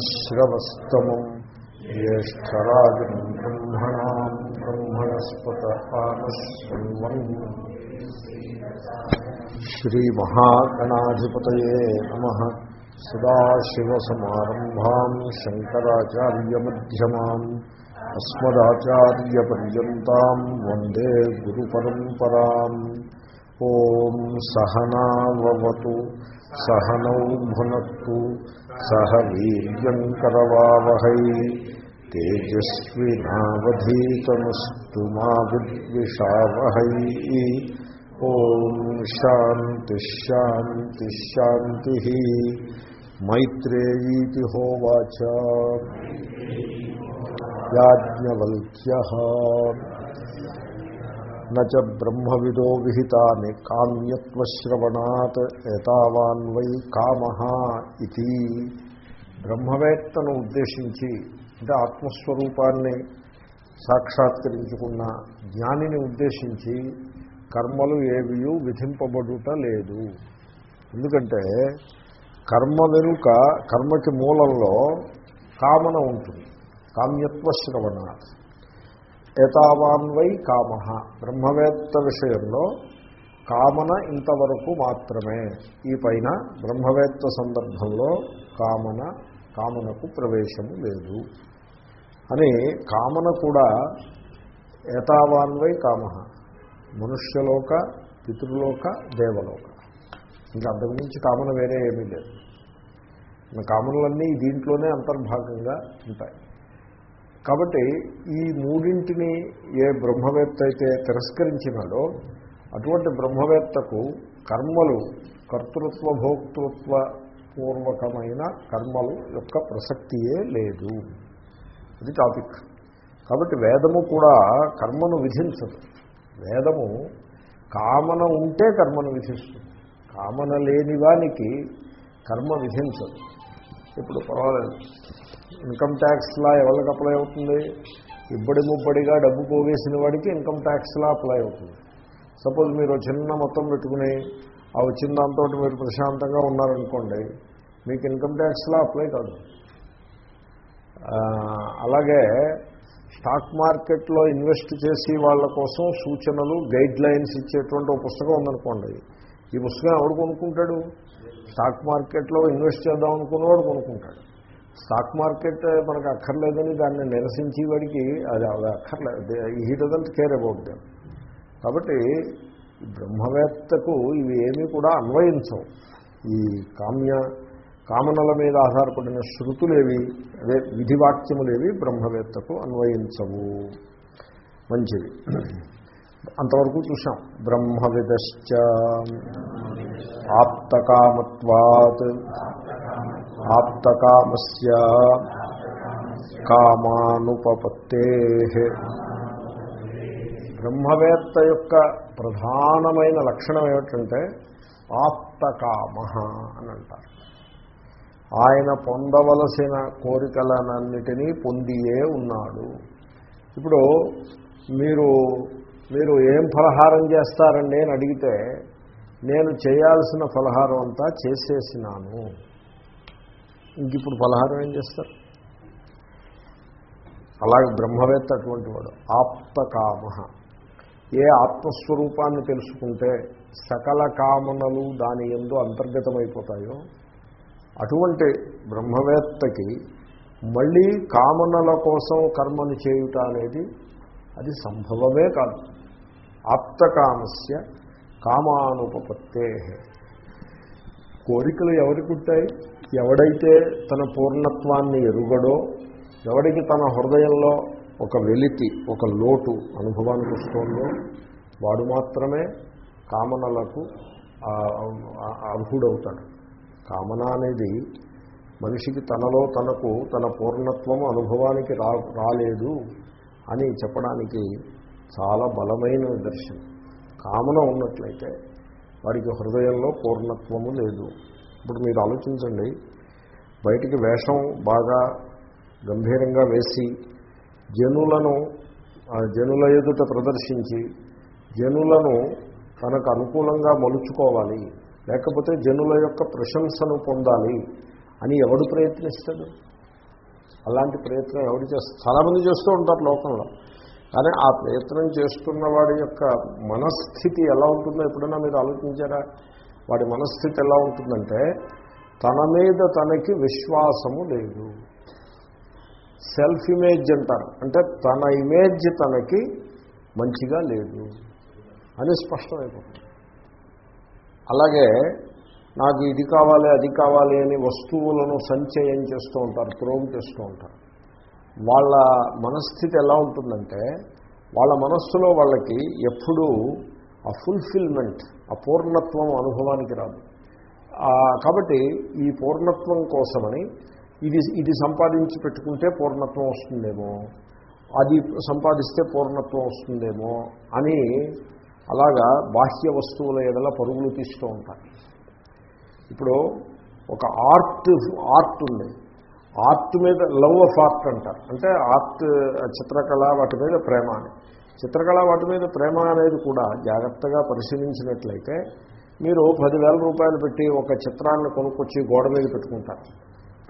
उपवीतिनमुद्भक्ष्यमश्रवस्तमम् ज्येष्ठराजम् ब्रह्मणाम् ब्रह्मणस्पत श्रीमहागणाधिपतये नमः। सदाशिवसमारम्भाम् शङ्कराचार्यमध्यमाम् अस्मदाचार्यपर्यन्ताम् वंदे गुरुपरम्पराम् ॐ सहनावतु सहनौ సహ వీర్యంకరవావహై తేజస్వినావధీతమస్తు మా విద్విషావహై. ఓం శాంతి శాంతి శాంతి. మైత్రేయీతి హోవాచ. యాజ్ఞవల్క్య. నచ బ్రహ్మవిదో విహితాని కామ్యత్వశ్రవణాత్ ఏతావాన్వై కామ ఇది. బ్రహ్మవేత్తను ఉద్దేశించి అంటే ఆత్మస్వరూపాన్ని సాక్షాత్కరించుకున్న జ్ఞానిని ఉద్దేశించి కర్మలు ఏవియూ విధింపబడుట లేదు. ఎందుకంటే కర్మ వెనుక కర్మకి మూలంలో కామన ఉంటుంది. కామ్యత్వ శ్రవణాత్ ఏతావాన్వై కామ. బ్రహ్మవేత్త విషయంలో కామన ఇంతవరకు మాత్రమే. ఈ పైన బ్రహ్మవేత్త సందర్భంలో కామన కామనకు ప్రవేశము లేదు. అని కామన కూడా ఏతావాన్వై కామ. మనుష్యలోక పితృలోక దేవలోక. ఇంకా అంతకుమించి కామన వేరే ఏమీ లేదు. కామనలన్నీ దీంట్లోనే అంతర్భాగంగా ఉంటాయి. కాబట్టి ఈ మూడింటిని ఏ బ్రహ్మవేత్త అయితే తిరస్కరించినాడో అటువంటి బ్రహ్మవేత్తకు కర్మలు కర్తృత్వ భోక్తృత్వ పూర్వకమైన కర్మలు యొక్క ప్రసక్తియే లేదు. ఇది టాపిక్. కాబట్టి వేదము కూడా కర్మను విధించదు. వేదము కామన ఉంటే కర్మను విధిస్తుంది. కామన లేని వానికి కర్మ విధించదు. ఇప్పుడు పర్వాలేదు. ఇన్కమ్ ట్యాక్స్లా ఎవరికి అప్లై అవుతుంది? ఇబ్బడి ముబ్బడిగా డబ్బు పోగేసిన వాడికి ఇన్కమ్ ట్యాక్స్లా అప్లై అవుతుంది. సపోజ్ మీరు చిన్న మొత్తం పెట్టుకుని ఆ వచ్చిన దాంతో మీరు ప్రశాంతంగా ఉన్నారనుకోండి మీకు ఇన్కమ్ ట్యాక్స్లా అప్లై కాదు. అలాగే స్టాక్ మార్కెట్లో ఇన్వెస్ట్ చేసి వాళ్ళ కోసం సూచనలు గైడ్ లైన్స్ ఇచ్చేటువంటి ఒక పుస్తకం ఉందనుకోండి. ఈ పుస్తకం ఎవడు కొనుక్కుంటాడు? స్టాక్ మార్కెట్లో ఇన్వెస్ట్ చేద్దాం అనుకున్నవాడు కొనుక్కుంటాడు. స్టాక్ మార్కెట్ మనకు అక్కర్లేదని దాన్ని నిరసించి వాడికి అది అది అక్కర్లేదు he doesn't care about them కాబట్టి బ్రహ్మవేత్తకు ఇవి ఏమీ కూడా అన్వయించవు. ఈ కామ్య కామనల మీద ఆధారపడిన శృతులేవి అదే విధివాక్యములేవి బ్రహ్మవేత్తకు అన్వయించవు. మంచిది. అంతవరకు చూసాం బ్రహ్మవిదశ్చ ఆప్తకామత్వాత్ ఆప్తకామస్య కామానుపపత్తే. బ్రహ్మవేత్త యొక్క ప్రధానమైన లక్షణం ఏమిటంటే ఆప్తకామ అని అంటారు. ఆయన పొందవలసిన కోరికలనన్నిటినీ పొందియే ఉన్నాడు. ఇప్పుడు మీరు మీరు ఏం ఫలహారం చేస్తారండి అని అడిగితే నేను చేయాల్సిన ఫలహారం అంతా చేసేసినాను. ఇంక ఇప్పుడు ఫలహారం ఏం చేస్తారు? అలాగే బ్రహ్మవేత్త అటువంటి వాడు ఆప్తకామ. ఏ ఆత్మస్వరూపాన్ని తెలుసుకుంటే సకల కామనలు దాని ఎందు అంతర్గతమైపోతాయో అటువంటి బ్రహ్మవేత్తకి మళ్ళీ కామనల కోసం కర్మను చేయుట అనేది అది సంభవమే కాదు. ఆప్తకామస్య కామానుపపత్తే. కోరికలు ఎవరికి ఉంటాయి ఎవడైతే తన పూర్ణత్వాన్ని ఎరుగడో ఎవడికి తన హృదయంలో ఒక వెలితి ఒక లోటు అనుభవానికి వస్తుందో వాడు మాత్రమే కామనలకు అర్హుడవుతాడు. కామన అనేది మనిషికి తనలో తనకు తన పూర్ణత్వం అనుభవానికి రా రాలేదు అని చెప్పడానికి చాలా బలమైన నిదర్శనం. కామన ఉన్నట్లయితే వాడికి హృదయంలో పూర్ణత్వము లేదు. ఇప్పుడు మీరు ఆలోచించండి బయటికి వేషం బాగా గంభీరంగా వేసి జనులను జనుల ఎదుట ప్రదర్శించి జనులను తనకు అనుకూలంగా మలుచుకోవాలి లేకపోతే జనుల యొక్క ప్రశంసను పొందాలి అని ఎవడు ప్రయత్నిస్తాడు? అలాంటి ప్రయత్నం ఎవడు చేస్తారు చాలామంది చేస్తూ ఉంటారు లోకంలో. కానీ ఆ ప్రయత్నం చేస్తున్న వాడి యొక్క మనస్థితి ఎలా ఉంటుందో ఎప్పుడైనా మీరు ఆలోచించారా? వాడి మనస్థితి ఎలా ఉంటుందంటే తన మీద తనకి విశ్వాసము లేదు. సెల్ఫ్ ఇమేజ్ అంటారు. అంటే తన ఇమేజ్ తనకి మంచిగా లేదు అని స్పష్టమైపోతుంది. అలాగే నాకు ఇది కావాలి అది కావాలి అని వస్తువులను సంచయం చేస్తూ ఉంటారు త్రోమ్ చేస్తూ ఉంటారు. వాళ్ళ మనస్థితి ఎలా ఉంటుందంటే వాళ్ళ మనస్సులో వాళ్ళకి ఎప్పుడూ ఆ ఫుల్ఫిల్మెంట్ ఆ పూర్ణత్వం అనుభవానికి రాదు. కాబట్టి ఈ పూర్ణత్వం కోసమని ఇది ఇది సంపాదించి పెట్టుకుంటే పూర్ణత్వం వస్తుందేమో అది సంపాదిస్తే పూర్ణత్వం వస్తుందేమో అని అలాగా బాహ్య వస్తువుల ఎడల పరుగులు తీస్తూ ఉంటారు. ఇప్పుడు ఒక ఆర్ట్ ఆర్ట్ ఉంది. ఆర్ట్ మీద లవ్ ఆఫ్ ఆర్ట్ అంటారు. అంటే ఆర్ట్ చిత్రకళ వాటి మీద ప్రేమ అని. చిత్రకళ వాటి మీద ప్రేమ అనేది కూడా జాగ్రత్తగా పరిశీలించినట్లయితే మీరు పదివేల రూపాయలు పెట్టి ఒక చిత్రాన్ని కొనుక్కొచ్చి గోడ మీద పెట్టుకుంటారు.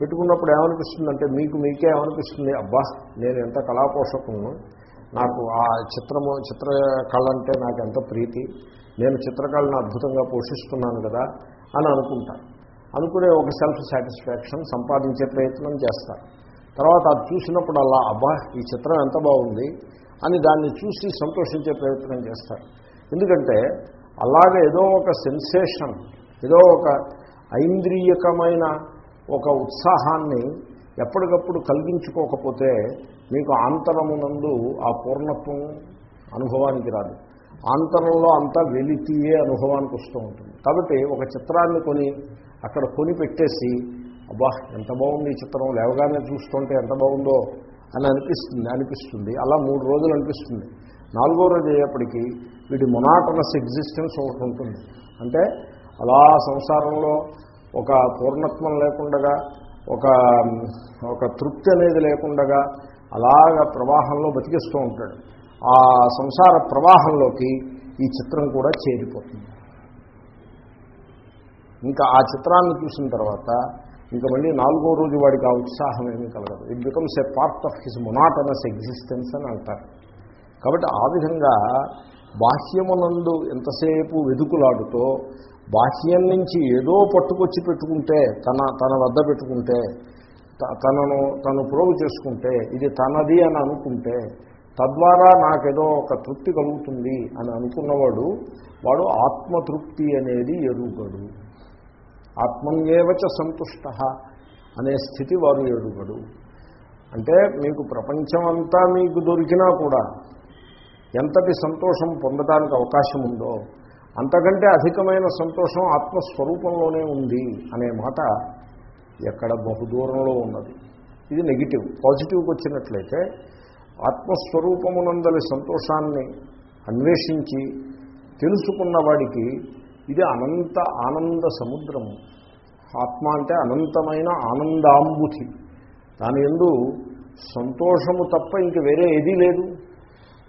పెట్టుకున్నప్పుడు ఏమనిపిస్తుందంటే మీకు మీకే ఏమనిపిస్తుంది? అబ్బా నేను ఎంత కళాపోషకును నాకు ఆ చిత్రము చిత్రకళ అంటే నాకు ఎంత ప్రీతి? నేను చిత్రకళను అద్భుతంగా పోషిస్తున్నాను కదా అని అనుకుంటాను అనుకునే ఒక సెల్ఫ్ సాటిస్ఫాక్షన్ సంపాదించే ప్రయత్నం చేస్తారు తర్వాత అది చూసినప్పుడు అలా అబ్బా ఈ చిత్రం ఎంత బాగుంది అని దాన్ని చూసి సంతోషించే ప్రయత్నం చేస్తారు ఎందుకంటే అలాగే ఏదో ఒక సెన్సేషన్ ఏదో ఒక ఐంద్రియకమైన ఒక ఉత్సాహాన్ని ఎప్పటికప్పుడు కలిగించుకోకపోతే మీకు ఆంతరమునందు ఆ పూర్ణత్వం అనుభవానికి రాదు. ఆంతరంలో అంతా వెలితియే అనుభవానికి వస్తూ ఉంటుంది. కాబట్టి ఒక చిత్రాన్ని కొని అక్కడ కొని పెట్టేసి అబ్బా ఎంత బాగుంది ఈ చిత్రం లేవగానే చూస్తుంటే ఎంత బాగుందో అని అనిపిస్తుంది అనిపిస్తుంది. అలా మూడు రోజులు అనిపిస్తుంది. నాలుగో రోజు అయ్యేప్పటికీ వీటి మొనాటనస్ ఎగ్జిస్టెన్స్ ఒకటి ఉంటుంది. అంటే అలా సంసారంలో ఒక పూర్ణత్వం లేకుండగా ఒక ఒక తృప్తి అనేది లేకుండగా అలాగ ప్రవాహంలో బతికిస్తూ ఉంటాడు. ఆ సంసార ప్రవాహంలోకి ఈ చిత్రం కూడా చేరిపోతుంది. ఇంకా ఆ చిత్రాన్ని చూసిన తర్వాత ఇంకా మళ్ళీ నాలుగో రోజు వాడికి ఆ ఉత్సాహం ఏమీ కలగదు. It becomes a part of his monotonous existence అని అంటారు. కాబట్టి ఆ విధంగా బాహ్యమునందు ఎంతసేపు వెదుకులాడుతో బాహ్యం నుంచి ఏదో పట్టుకొచ్చి పెట్టుకుంటే తన తన వద్ద పెట్టుకుంటే త- తనను తను ప్రోగు చేసుకుంటే ఇది తనది అని అనుకుంటే తద్వారా నాకేదో ఒక తృప్తి కలుగుతుంది అని అనుకున్నవాడు వాడు ఆత్మతృప్తి అనేది ఎరుగడు. ఆత్మన్యేవచ సంతుష్ట అనే స్థితి వారు ఏడుగడు అంటే మీకు ప్రపంచం అంతా మీకు దొరికినా కూడా ఎంతటి సంతోషం పొందడానికి అవకాశం ఉందో అంతకంటే అధికమైన సంతోషం ఆత్మస్వరూపంలోనే ఉంది అనే మాట ఎక్కడ బహుదూరంలో ఉన్నది. ఇది నెగిటివ్. పాజిటివ్కి వచ్చినట్లయితే ఆత్మస్వరూపమునందలి సంతోషాన్ని అన్వేషించి తెలుసుకున్న వాడికి ఇది అనంత ఆనంద సముద్రము ఆత్మ అంటే అనంతమైన ఆనందాంబుతి దాని ఎందు సంతోషము తప్ప ఇంక వేరే ఏదీ లేదు.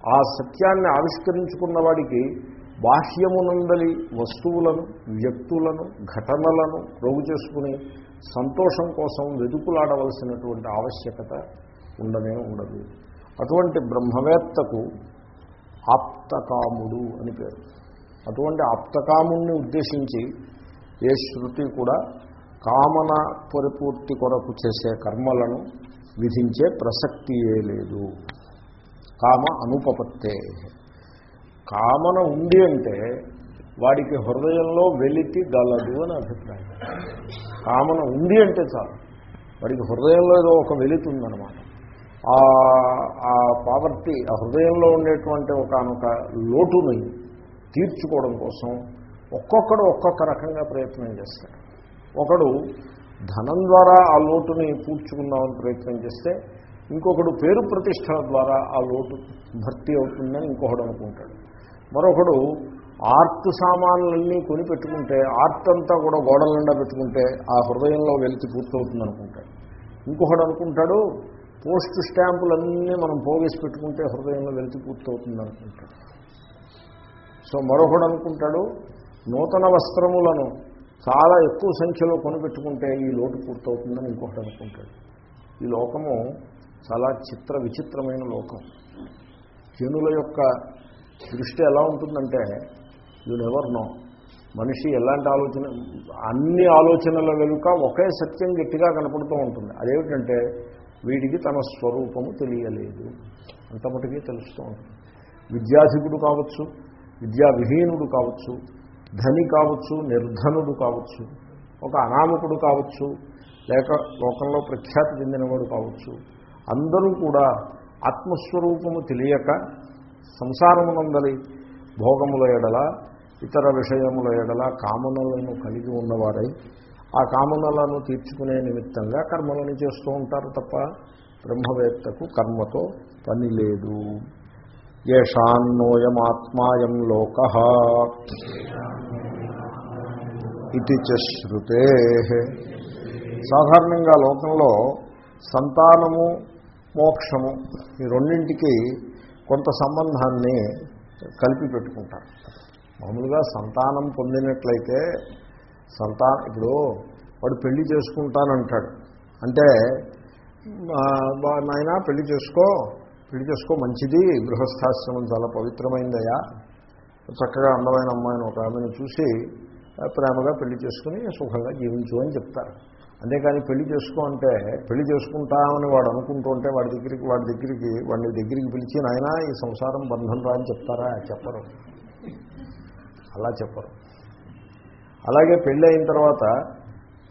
ఆ సత్యాన్ని ఆవిష్కరించుకున్న వాడికి బాహ్యమునందలి వస్తువులను వ్యక్తులను ఘటనలను ప్రోగు చేసుకుని సంతోషం కోసం వెతుకులాడవలసినటువంటి ఆవశ్యకత ఉండనే ఉండదు. అటువంటి బ్రహ్మవేత్తకు ఆప్తకాముడు అని పేరు. అటువంటి ఆప్తకాముణ్ణి ఉద్దేశించి ఏ శృతి కూడా కామన పరిపూర్తి కొరకు చేసే కర్మలను విధించే ప్రసక్తియే లేదు. కామ అనుపపత్తే. కామన ఉంది అంటే వాడికి హృదయంలో వెలితి గలదు అని అభిప్రాయం. కామన ఉంది అంటే చాలు. వాడికి హృదయంలో ఏదో ఒక వెలితి ఉందన్నమాట. ఆ పావర్టీ ఆ హృదయంలో ఉండేటువంటి ఒకనొక లోటుని తీర్చుకోవడం కోసం ఒక్కొక్కడు ఒక్కొక్క రకంగా ప్రయత్నం చేస్తాడు. ఒకడు ధనం ద్వారా ఆ లోటుని పూడ్చుకుందామని ప్రయత్నం చేస్తే ఇంకొకడు పేరు ప్రతిష్టల ద్వారా ఆ లోటు భర్తీ అవుతుందని ఇంకొకడు అనుకుంటాడు. మరొకడు ఆర్ట్ సామాన్లన్నీ కొని పెట్టుకుంటే ఆర్ట్ అంతా కూడా గోడల నిండా పెట్టుకుంటే ఆ హృదయంలో వెలితి పూర్తవుతుంది అనుకుంటాడు. ఇంకొకడు అనుకుంటాడు పోస్ట్ స్టాంపులన్నీ మనం పోగేసి పెట్టుకుంటే హృదయంలో వెలితి పూర్తవుతుంది అనుకుంటాడు. సో మరొకడు అనుకుంటాడు నూతన వస్త్రములను చాలా ఎక్కువ సంఖ్యలో కొనిపెట్టుకుంటే ఈ లోటు పూర్తవుతుందని ఇంకొకటి అనుకుంటాడు. ఈ లోకము చాలా చిత్ర విచిత్రమైన లోకం. జనుల యొక్క దృష్టి ఎలా ఉంటుందంటే యూ నెవర్ నో మనిషి ఎలాంటి ఆలోచన అన్ని ఆలోచనల వెనుక ఒకే సత్యం గట్టిగా కనపడుతూ ఉంటుంది. అదేమిటంటే వీడికి తన స్వరూపము తెలియలేదు. అంతమటుకే తెలుస్తూ ఉంటుంది. విద్యాధికుడు కావచ్చు విద్యావిహీనుడు కావచ్చు ధని కావచ్చు నిర్ధనుడు కావచ్చు ఒక అనామకుడు కావచ్చు లేక లోకంలో ప్రఖ్యాతి చెందినవాడు కావచ్చు అందరూ కూడా ఆత్మస్వరూపము తెలియక సంసారమునందలి భోగముల ఎడల ఇతర విషయముల ఎడల కామనలను కలిగి ఉన్నవారై ఆ కామనలను తీర్చుకునే నిమిత్తంగా కర్మలను చేస్తూ ఉంటారు తప్ప బ్రహ్మవేత్తకు కర్మతో పని లేదు. ఏషాన్నోయమాత్మాయం లోక ఇది శ్రుతే సాధారణంగా లోకంలో సంతానము మోక్షము ఈ రెండింటికి కొంత సంబంధాన్ని కలిపి పెట్టుకుంటారు. మామూలుగా సంతానం పొందినట్లయితే సంతాన ఇప్పుడు వాడు పెళ్ళి చేసుకుంటానంటాడు. అంటే నాయన పెళ్ళి చేసుకో పెళ్ళి చేసుకో మంచిది. గృహస్థాశ్రమం చాలా పవిత్రమైందయా చక్కగా అందమైన అమ్మాయిని ఒక ఆమెను చూసి ప్రేమగా పెళ్ళి చేసుకుని సుఖంగా జీవించు అని చెప్తారు. అంతేకాని పెళ్ళి చేసుకో అంటే పెళ్ళి చేసుకుంటామని వాడు అనుకుంటూ ఉంటే వాడి దగ్గరికి వాడి దగ్గరికి వాడి దగ్గరికి పిలిచి నాయన ఈ సంసారం బంధం రా అని చెప్తారా? చెప్పరు. అలా చెప్పరు. అలాగే పెళ్ళి అయిన తర్వాత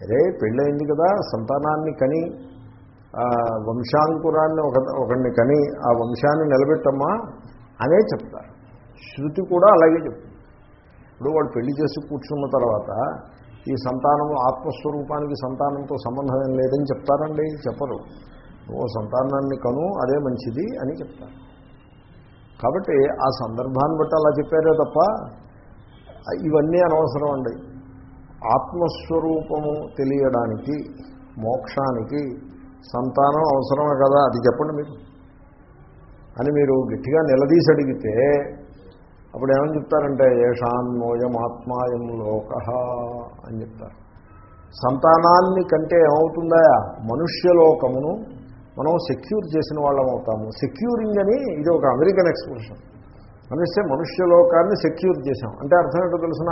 అరే పెళ్ళయింది కదా సంతానాన్ని కని వంశాంకురాన్ని ఒక ఒకరిని కని ఆ వంశాన్ని నిలబెట్టమ్మా అనే చెప్తారు. శృతి కూడా అలాగే చెప్తుంది. ఇప్పుడు వాడు పెళ్ళి చేసి కూర్చున్న తర్వాత ఈ సంతానము ఆత్మస్వరూపానికి సంతానంతో సంబంధం ఏం లేదని చెప్తారండి. చెప్పరు. ఓ సంతానాన్ని కను అదే మంచిది అని చెప్తారు. కాబట్టి ఆ సందర్భాన్ని బట్టి అలా చెప్పారే తప్ప ఇవన్నీ అనవసరం అండి ఆత్మస్వరూపము తెలియడానికి మోక్షానికి సంతానం అవసరమే కదా? అది చెప్పండి మీరు. అని మీరు గట్టిగా నిలదీసి అడిగితే అప్పుడు ఏమని చెప్తారంటే ఏషాన్నోయం ఆత్మాయం లోక అని చెప్తారు. సంతానాన్ని కంటే ఏమవుతుందా? మనుష్యలోకమును మనం సెక్యూర్ చేసిన వాళ్ళం అవుతాము. సెక్యూరింగ్ అని ఇది ఒక అమెరికన్ ఎక్స్ప్రెషన్. మనిస్తే మనుష్యలోకాన్ని సెక్యూర్ చేశాం. అంటే అర్థం ఏంటో తెలిసిన?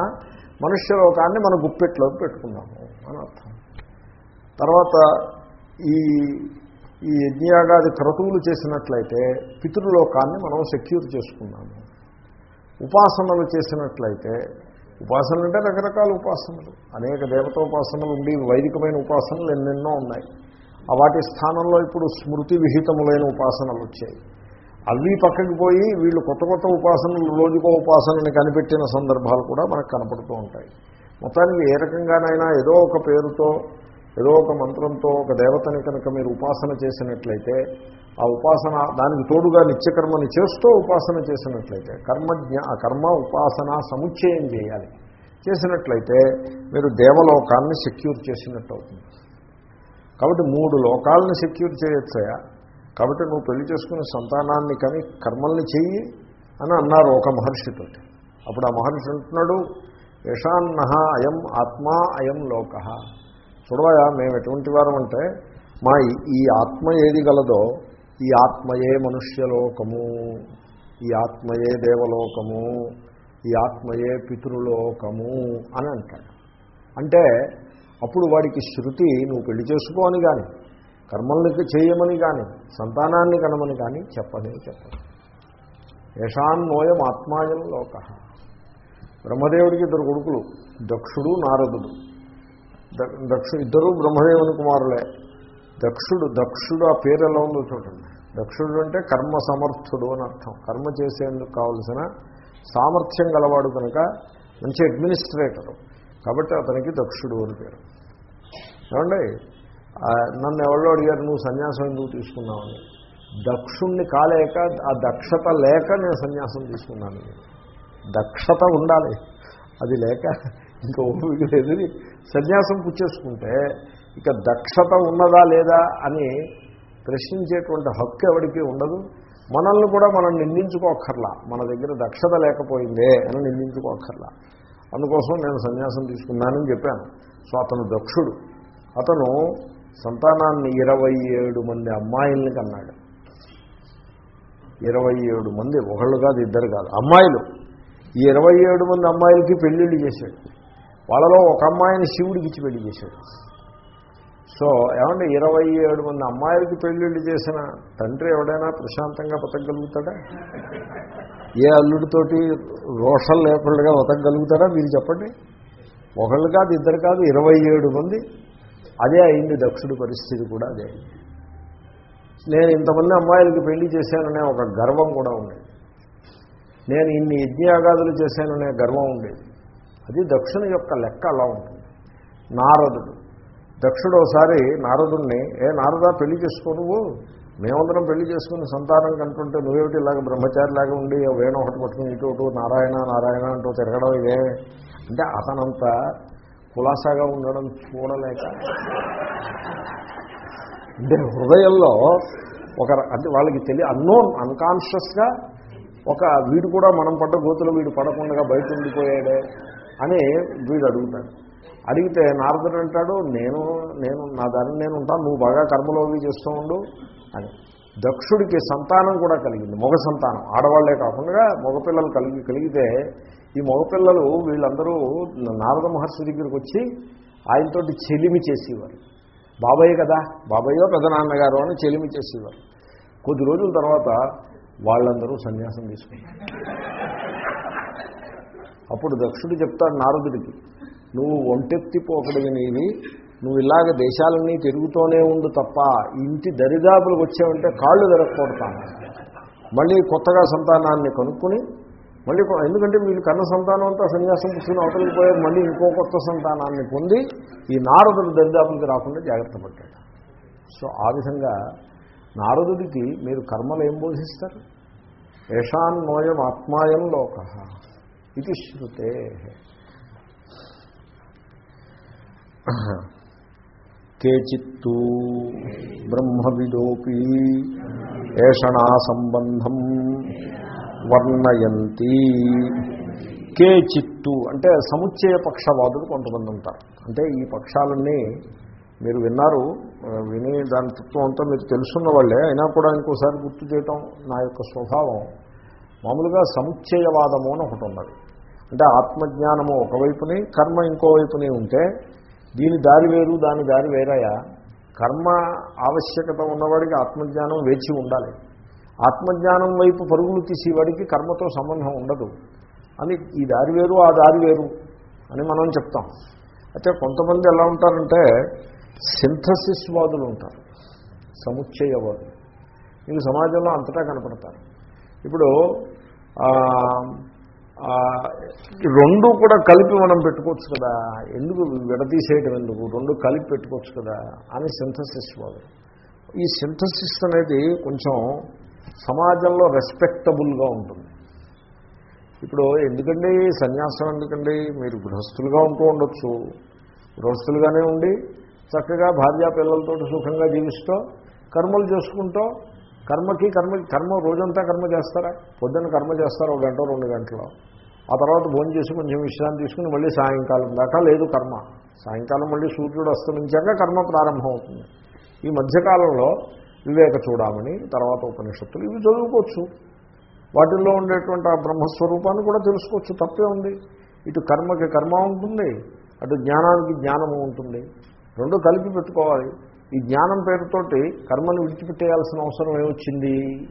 మనుష్యలోకాన్ని మన గుప్పెట్లోకి పెట్టుకున్నాము అని అర్థం. తర్వాత ఈ ఈ యజ్ఞయాగాది క్రతువులు చేసినట్లయితే పితృలోకాన్ని మనం సెక్యూర్ చేసుకున్నాము. ఉపాసనలు చేసినట్లయితే ఉపాసనలు అంటే రకరకాల ఉపాసనలు. అనేక దేవతోపాసనలు ఉండి వైదికమైన ఉపాసనలు ఎన్నెన్నో ఉన్నాయి. వాటి స్థానంలో ఇప్పుడు స్మృతి విహితములైన ఉపాసనలు వచ్చాయి. అవి పక్కకి పోయి వీళ్ళు కొత్త కొత్త ఉపాసనలు రోజుకో ఉపాసనని కనిపెట్టిన సందర్భాలు కూడా మనకు కనపడుతూ ఉంటాయి. మొత్తానికి ఏ రకంగానైనా ఏదో ఒక పేరుతో ఏదో ఒక మంత్రంతో ఒక దేవతని కనుక మీరు ఉపాసన చేసినట్లయితే ఆ ఉపాసన దానికి తోడుగా నిత్యకర్మని చేస్తూ ఉపాసన చేసినట్లయితే కర్మజ్ఞ ఆ కర్మ ఉపాసన సముచ్చయం చేయాలి. చేసినట్లయితే మీరు దేవలోకాన్ని సెక్యూర్ చేసినట్టు అవుతుంది. కాబట్టి మూడు లోకాలను సెక్యూర్ చేయొచ్చయా? కాబట్టి నువ్వు పెళ్ళి చేసుకునే సంతానాన్ని కానీ కర్మల్ని చెయ్యి అని అన్నారు ఒక మహర్షితో అప్పుడు ఆ మహర్షి అంటున్నాడు యశాన్న అయం ఆత్మా అయం లోక. చూడవయా మేము ఎటువంటి వారం అంటే మా ఈ ఆత్మ ఏది గలదో ఈ ఆత్మయే మనుష్యలోకము ఈ ఆత్మయే దేవలోకము ఈ ఆత్మయే పితృలోకము అని అంటాడు. అంటే అప్పుడు వాడికి శృతి నువ్వు పెళ్ళి చేసుకోని కానీ కర్మల్ని చేయమని కానీ సంతానాన్ని కనమని కానీ చెప్పని చెప్పదు. యశాన్నోయం ఆత్మాయం లోక. బ్రహ్మదేవుడికి ఇద్దరు కొడుకులు దక్షుడు నారదుడు. దక్షు ఇద్దరు బ్రహ్మదేవుని కుమారులే. దక్షుడు దక్షుడు ఆ పేరు ఎలా ఉందో చూడండి. దక్షుడు అంటే కర్మ సమర్థుడు అని అర్థం. కర్మ చేసేందుకు కావలసిన సామర్థ్యం గలవాడు కనుక మంచి అడ్మినిస్ట్రేటరు. కాబట్టి అతనికి దక్షుడు అని పేరు. ఏమండి? నన్ను ఎవరో అడిగారు నువ్వు సన్యాసం ఎందుకు తీసుకున్నావని దక్షుణ్ణి కాలేక ఆ దక్షత లేక నేను సన్యాసం తీసుకున్నాను. దక్షత ఉండాలి. అది లేక ఇంకా ఓపిక లేదు సన్యాసం పుచ్చేసుకుంటే ఇక దక్షత ఉన్నదా లేదా అని ప్రశ్నించేటువంటి హక్కు ఎవరికి ఉండదు. మనల్ని కూడా మనం నిందించుకోక్కర్లా. మన దగ్గర దక్షత లేకపోయిందే అని నిందించుకోక్కర్లా. అందుకోసం నేను సన్యాసం తీసుకున్నానని చెప్పాను. సో అతను దక్షుడు. అతను సంతానాన్ని ఇరవై ఏడు మంది అమ్మాయిల్ని కన్నాడు. ఇరవై ఏడు మంది ఒకళ్ళు కాదు ఇద్దరు కాదు అమ్మాయిలు. ఈ ఇరవై ఏడు మంది అమ్మాయిలకి పెళ్ళిళ్ళు చేశాడు. వాళ్ళలో ఒక అమ్మాయిని శివుడికిచ్చి పెళ్ళి చేశాడు. సో ఏమంటే ఇరవై ఏడు మంది అమ్మాయిలకి పెళ్ళిళ్ళు చేసిన తండ్రి ఎవడైనా ప్రశాంతంగా బతకగలుగుతాడా? ఏ అల్లుడితోటి రోషం లేకుండా బతకగలుగుతాడా? మీరు చెప్పండి. ఒకళ్ళు కాదు ఇద్దరు కాదు ఇరవై ఏడు మంది. అదే అయింది దక్షుడి పరిస్థితి కూడా అదే. అయింది నేను ఇంతమంది అమ్మాయిలకి పెళ్ళి చేశాననే ఒక గర్వం కూడా ఉండేది నేను ఇన్ని యజ్ఞయాగాదులు చేశాననే గర్వం ఉండేది అది దక్షుని యొక్క లెక్క అలా ఉంటుంది. నారదుడు. దక్షుడు ఒకసారి నారదుణ్ణి ఏ నారదా పెళ్ళి చేసుకో నువ్వు? మేమందరం పెళ్ళి చేసుకుని సంతానం కంటుంటే నువ్వేమిటి ఇలాగ బ్రహ్మచారిలాగా ఉండి వేణు ఒకటి పట్టుకుని ఇటు ఇటు నారాయణ నారాయణ అంటూ తిరగడం ఇదే? అంటే అతనంత కులాసాగా ఉండడం చూడలేక అంటే హృదయంలో ఒక అంటే వాళ్ళకి తెలియ అన్నోన్ అన్కాన్షియస్గా ఒక వీడు కూడా మనం పడ్డ గోతులు వీడు పడకుండా బయట ఉండిపోయాడే. అని వీడు అడుగుతాడు. అడిగితే నారదుడు అంటాడు నేను నేను నా దారిని నేను ఉంటాను నువ్వు బాగా కర్మలోవి చేస్తూ ఉండు అని. దక్షుడికి సంతానం కూడా కలిగింది మగ సంతానం. ఆడవాళ్ళే కాకుండా మగపిల్లలు కలిగి కలిగితే ఈ మగపిల్లలు వీళ్ళందరూ నారద మహర్షి దగ్గరికి వచ్చి ఆయనతోటి చెలిమి చేసేవారు. బాబాయ్ కదా బాబాయ్యో పెదనాన్నగారు అని చెలిమి చేసేవారు. కొద్ది రోజుల తర్వాత వాళ్ళందరూ సన్యాసం తీసుకున్నారు. అప్పుడు దక్షుడు చెప్తాడు నారదుడికి నువ్వు ఒంటెత్తిపోకడిగినవి నువ్వు ఇలాగ దేశాలన్నీ తిరుగుతూనే ఉండు తప్ప ఇంటి దరిదాపులకు వచ్చావంటే కాళ్ళు వెరక్కొడతాను మళ్ళీ కొత్తగా సంతానాన్ని కనుక్కొని మళ్ళీ ఎందుకంటే వీళ్ళు కన్న సంతానం అంతా సన్యాసం పుచ్చుకుని అవతలికి పోయారు మళ్ళీ ఇంకో కొత్త సంతానాన్ని పొంది ఈ నారదుడు దరిదాపులకి రాకుండా జాగ్రత్త పడ్డాడు. సో ఆ విధంగా నారదుడికి మీరు కర్మలు ఏం బోధిస్తారు? ఏషాన్మోయం ఆత్మాయం లోక. ఇది శృతే. కేచిత్తు బ్రహ్మవిదోపి ఏషణా సంబంధం వర్ణయంతి. కేచిత్తు అంటే సముచ్చయ పక్షవాదులు కొంతమంది ఉంటారు. అంటే ఈ పక్షాలన్నీ మీరు విన్నారు వినే విని దాని తత్వం అంతా మీరు తెలుసున్న వాళ్ళే అయినా కూడా ఇంకోసారి గుర్తు చేయటం నా యొక్క స్వభావం. మామూలుగా సముచ్చయవాదము అని ఒకటి ఉన్నది. అంటే ఆత్మజ్ఞానము ఒకవైపుని కర్మ ఇంకోవైపుని ఉంటే దీని దారి వేరు దాని దారి వేరయా? కర్మ ఆవశ్యకత ఉన్నవాడికి ఆత్మజ్ఞానం వేచి ఉండాలి. ఆత్మజ్ఞానం వైపు పరుగులు తీసేవాడికి కర్మతో సంబంధం ఉండదు. అని ఈ దారి వేరు ఆ దారి వేరు అని మనం చెప్తాం. అయితే కొంతమంది ఎలా ఉంటారంటే సింథసిస్ వాదులు ఉంటారు సముచ్చయవాదులు. మీకు సమాజంలో అంతటా కనపడతారు. ఇప్పుడు రెండు కూడా కలిపి మనం పెట్టుకోవచ్చు కదా. ఎందుకు విడదీసేయటం ఎందుకు? రెండు కలిపి పెట్టుకోవచ్చు కదా అని సింథసిస్ వాళ్ళు ఈ సింథసిస్ అనేది కొంచెం సమాజంలో రెస్పెక్టబుల్గా ఉంటుంది. ఇప్పుడు ఎందుకండి సన్యాసం ఎందుకండి? మీరు గృహస్థులుగా ఉంటూ ఉండొచ్చు. గృహస్థులుగానే ఉండి చక్కగా భార్యా పిల్లలతో సుఖంగా జీవిస్తూ కర్మలు చేసుకుంటూ కర్మకి కర్మ కర్మ రోజంతా కర్మ చేస్తారా? పొద్దున్న కర్మ చేస్తారు ఒక గంట రెండు గంటలు? ఆ తర్వాత భోజనం చేసి కొంచెం విశ్రాంతి తీసుకుని మళ్ళీ సాయంకాలం దాకా లేదు కర్మ. సాయంకాలం మళ్ళీ సూర్యుడు అస్తమించాక కర్మ ప్రారంభం అవుతుంది ఈ మధ్యకాలంలో వివేక చూడమని తర్వాత ఉపనిషత్తులు ఇవి చదువుకోవచ్చు. వాటిల్లో ఉండేటువంటి ఆ బ్రహ్మస్వరూపాన్ని కూడా తెలుసుకోవచ్చు. తప్పే ఉంది. ఇటు కర్మకి కర్మ ఉంటుంది అటు జ్ఞానానికి జ్ఞానము ఉంటుంది. రెండు కలిపి పెట్టుకోవాలి. ఈ జ్ఞానం పేరుతోటి కర్మను విడిచిపెట్టేయాల్సిన అవసరం ఏమొచ్చింది?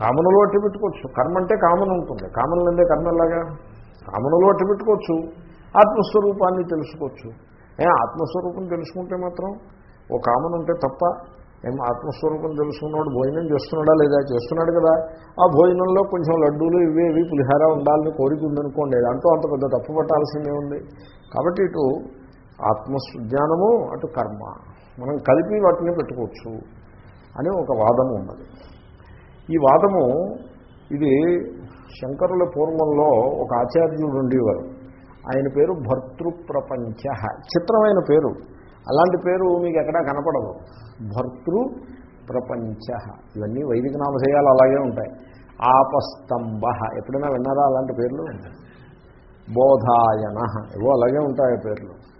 కామనలో అట్టి పెట్టుకోవచ్చు కర్మ అంటే కామన్ ఉంటుంది. కామన్ కర్మలాగా కామనలో అట్టి పెట్టుకోవచ్చు ఆత్మస్వరూపాన్ని తెలుసుకోవచ్చు. ఏ ఆత్మస్వరూపం తెలుసుకుంటే మాత్రం ఓ కామన్ ఉంటే తప్ప ఏం ఆత్మస్వరూపం తెలుసుకున్నవాడు భోజనం చేస్తున్నాడా లేదా? చేస్తున్నాడు కదా. ఆ భోజనంలో కొంచెం లడ్డూలు ఇవి ఇవి పులిహార ఉండాలని కోరిక ఉందనుకోండి. దాంతో అంత పెద్ద తప్పు పట్టాల్సిందే ఉంది. కాబట్టి ఇటు ఆత్మజ్ఞానము అటు కర్మ. మనం కలిపి వాటిని పెట్టుకోవచ్చు అని ఒక వాదము ఉన్నది. ఈ వాదము ఇది శంకరుల పూర్వంలో ఒక ఆచార్యుడు ఉండేవారు. ఆయన పేరు భర్తృప్రపంచ చిత్రమైన పేరు. అలాంటి పేరు మీకు ఎక్కడా కనపడదు. భర్తృ ప్రపంచ ఇవన్నీ వైదిక నామధేయాలు అలాగే ఉంటాయి. ఆపస్తంభ. ఎప్పుడైనా విన్నారా అలాంటి పేర్లు? బోధాయన. ఏవో అలాగే ఉంటాయి ఆ పేర్లు.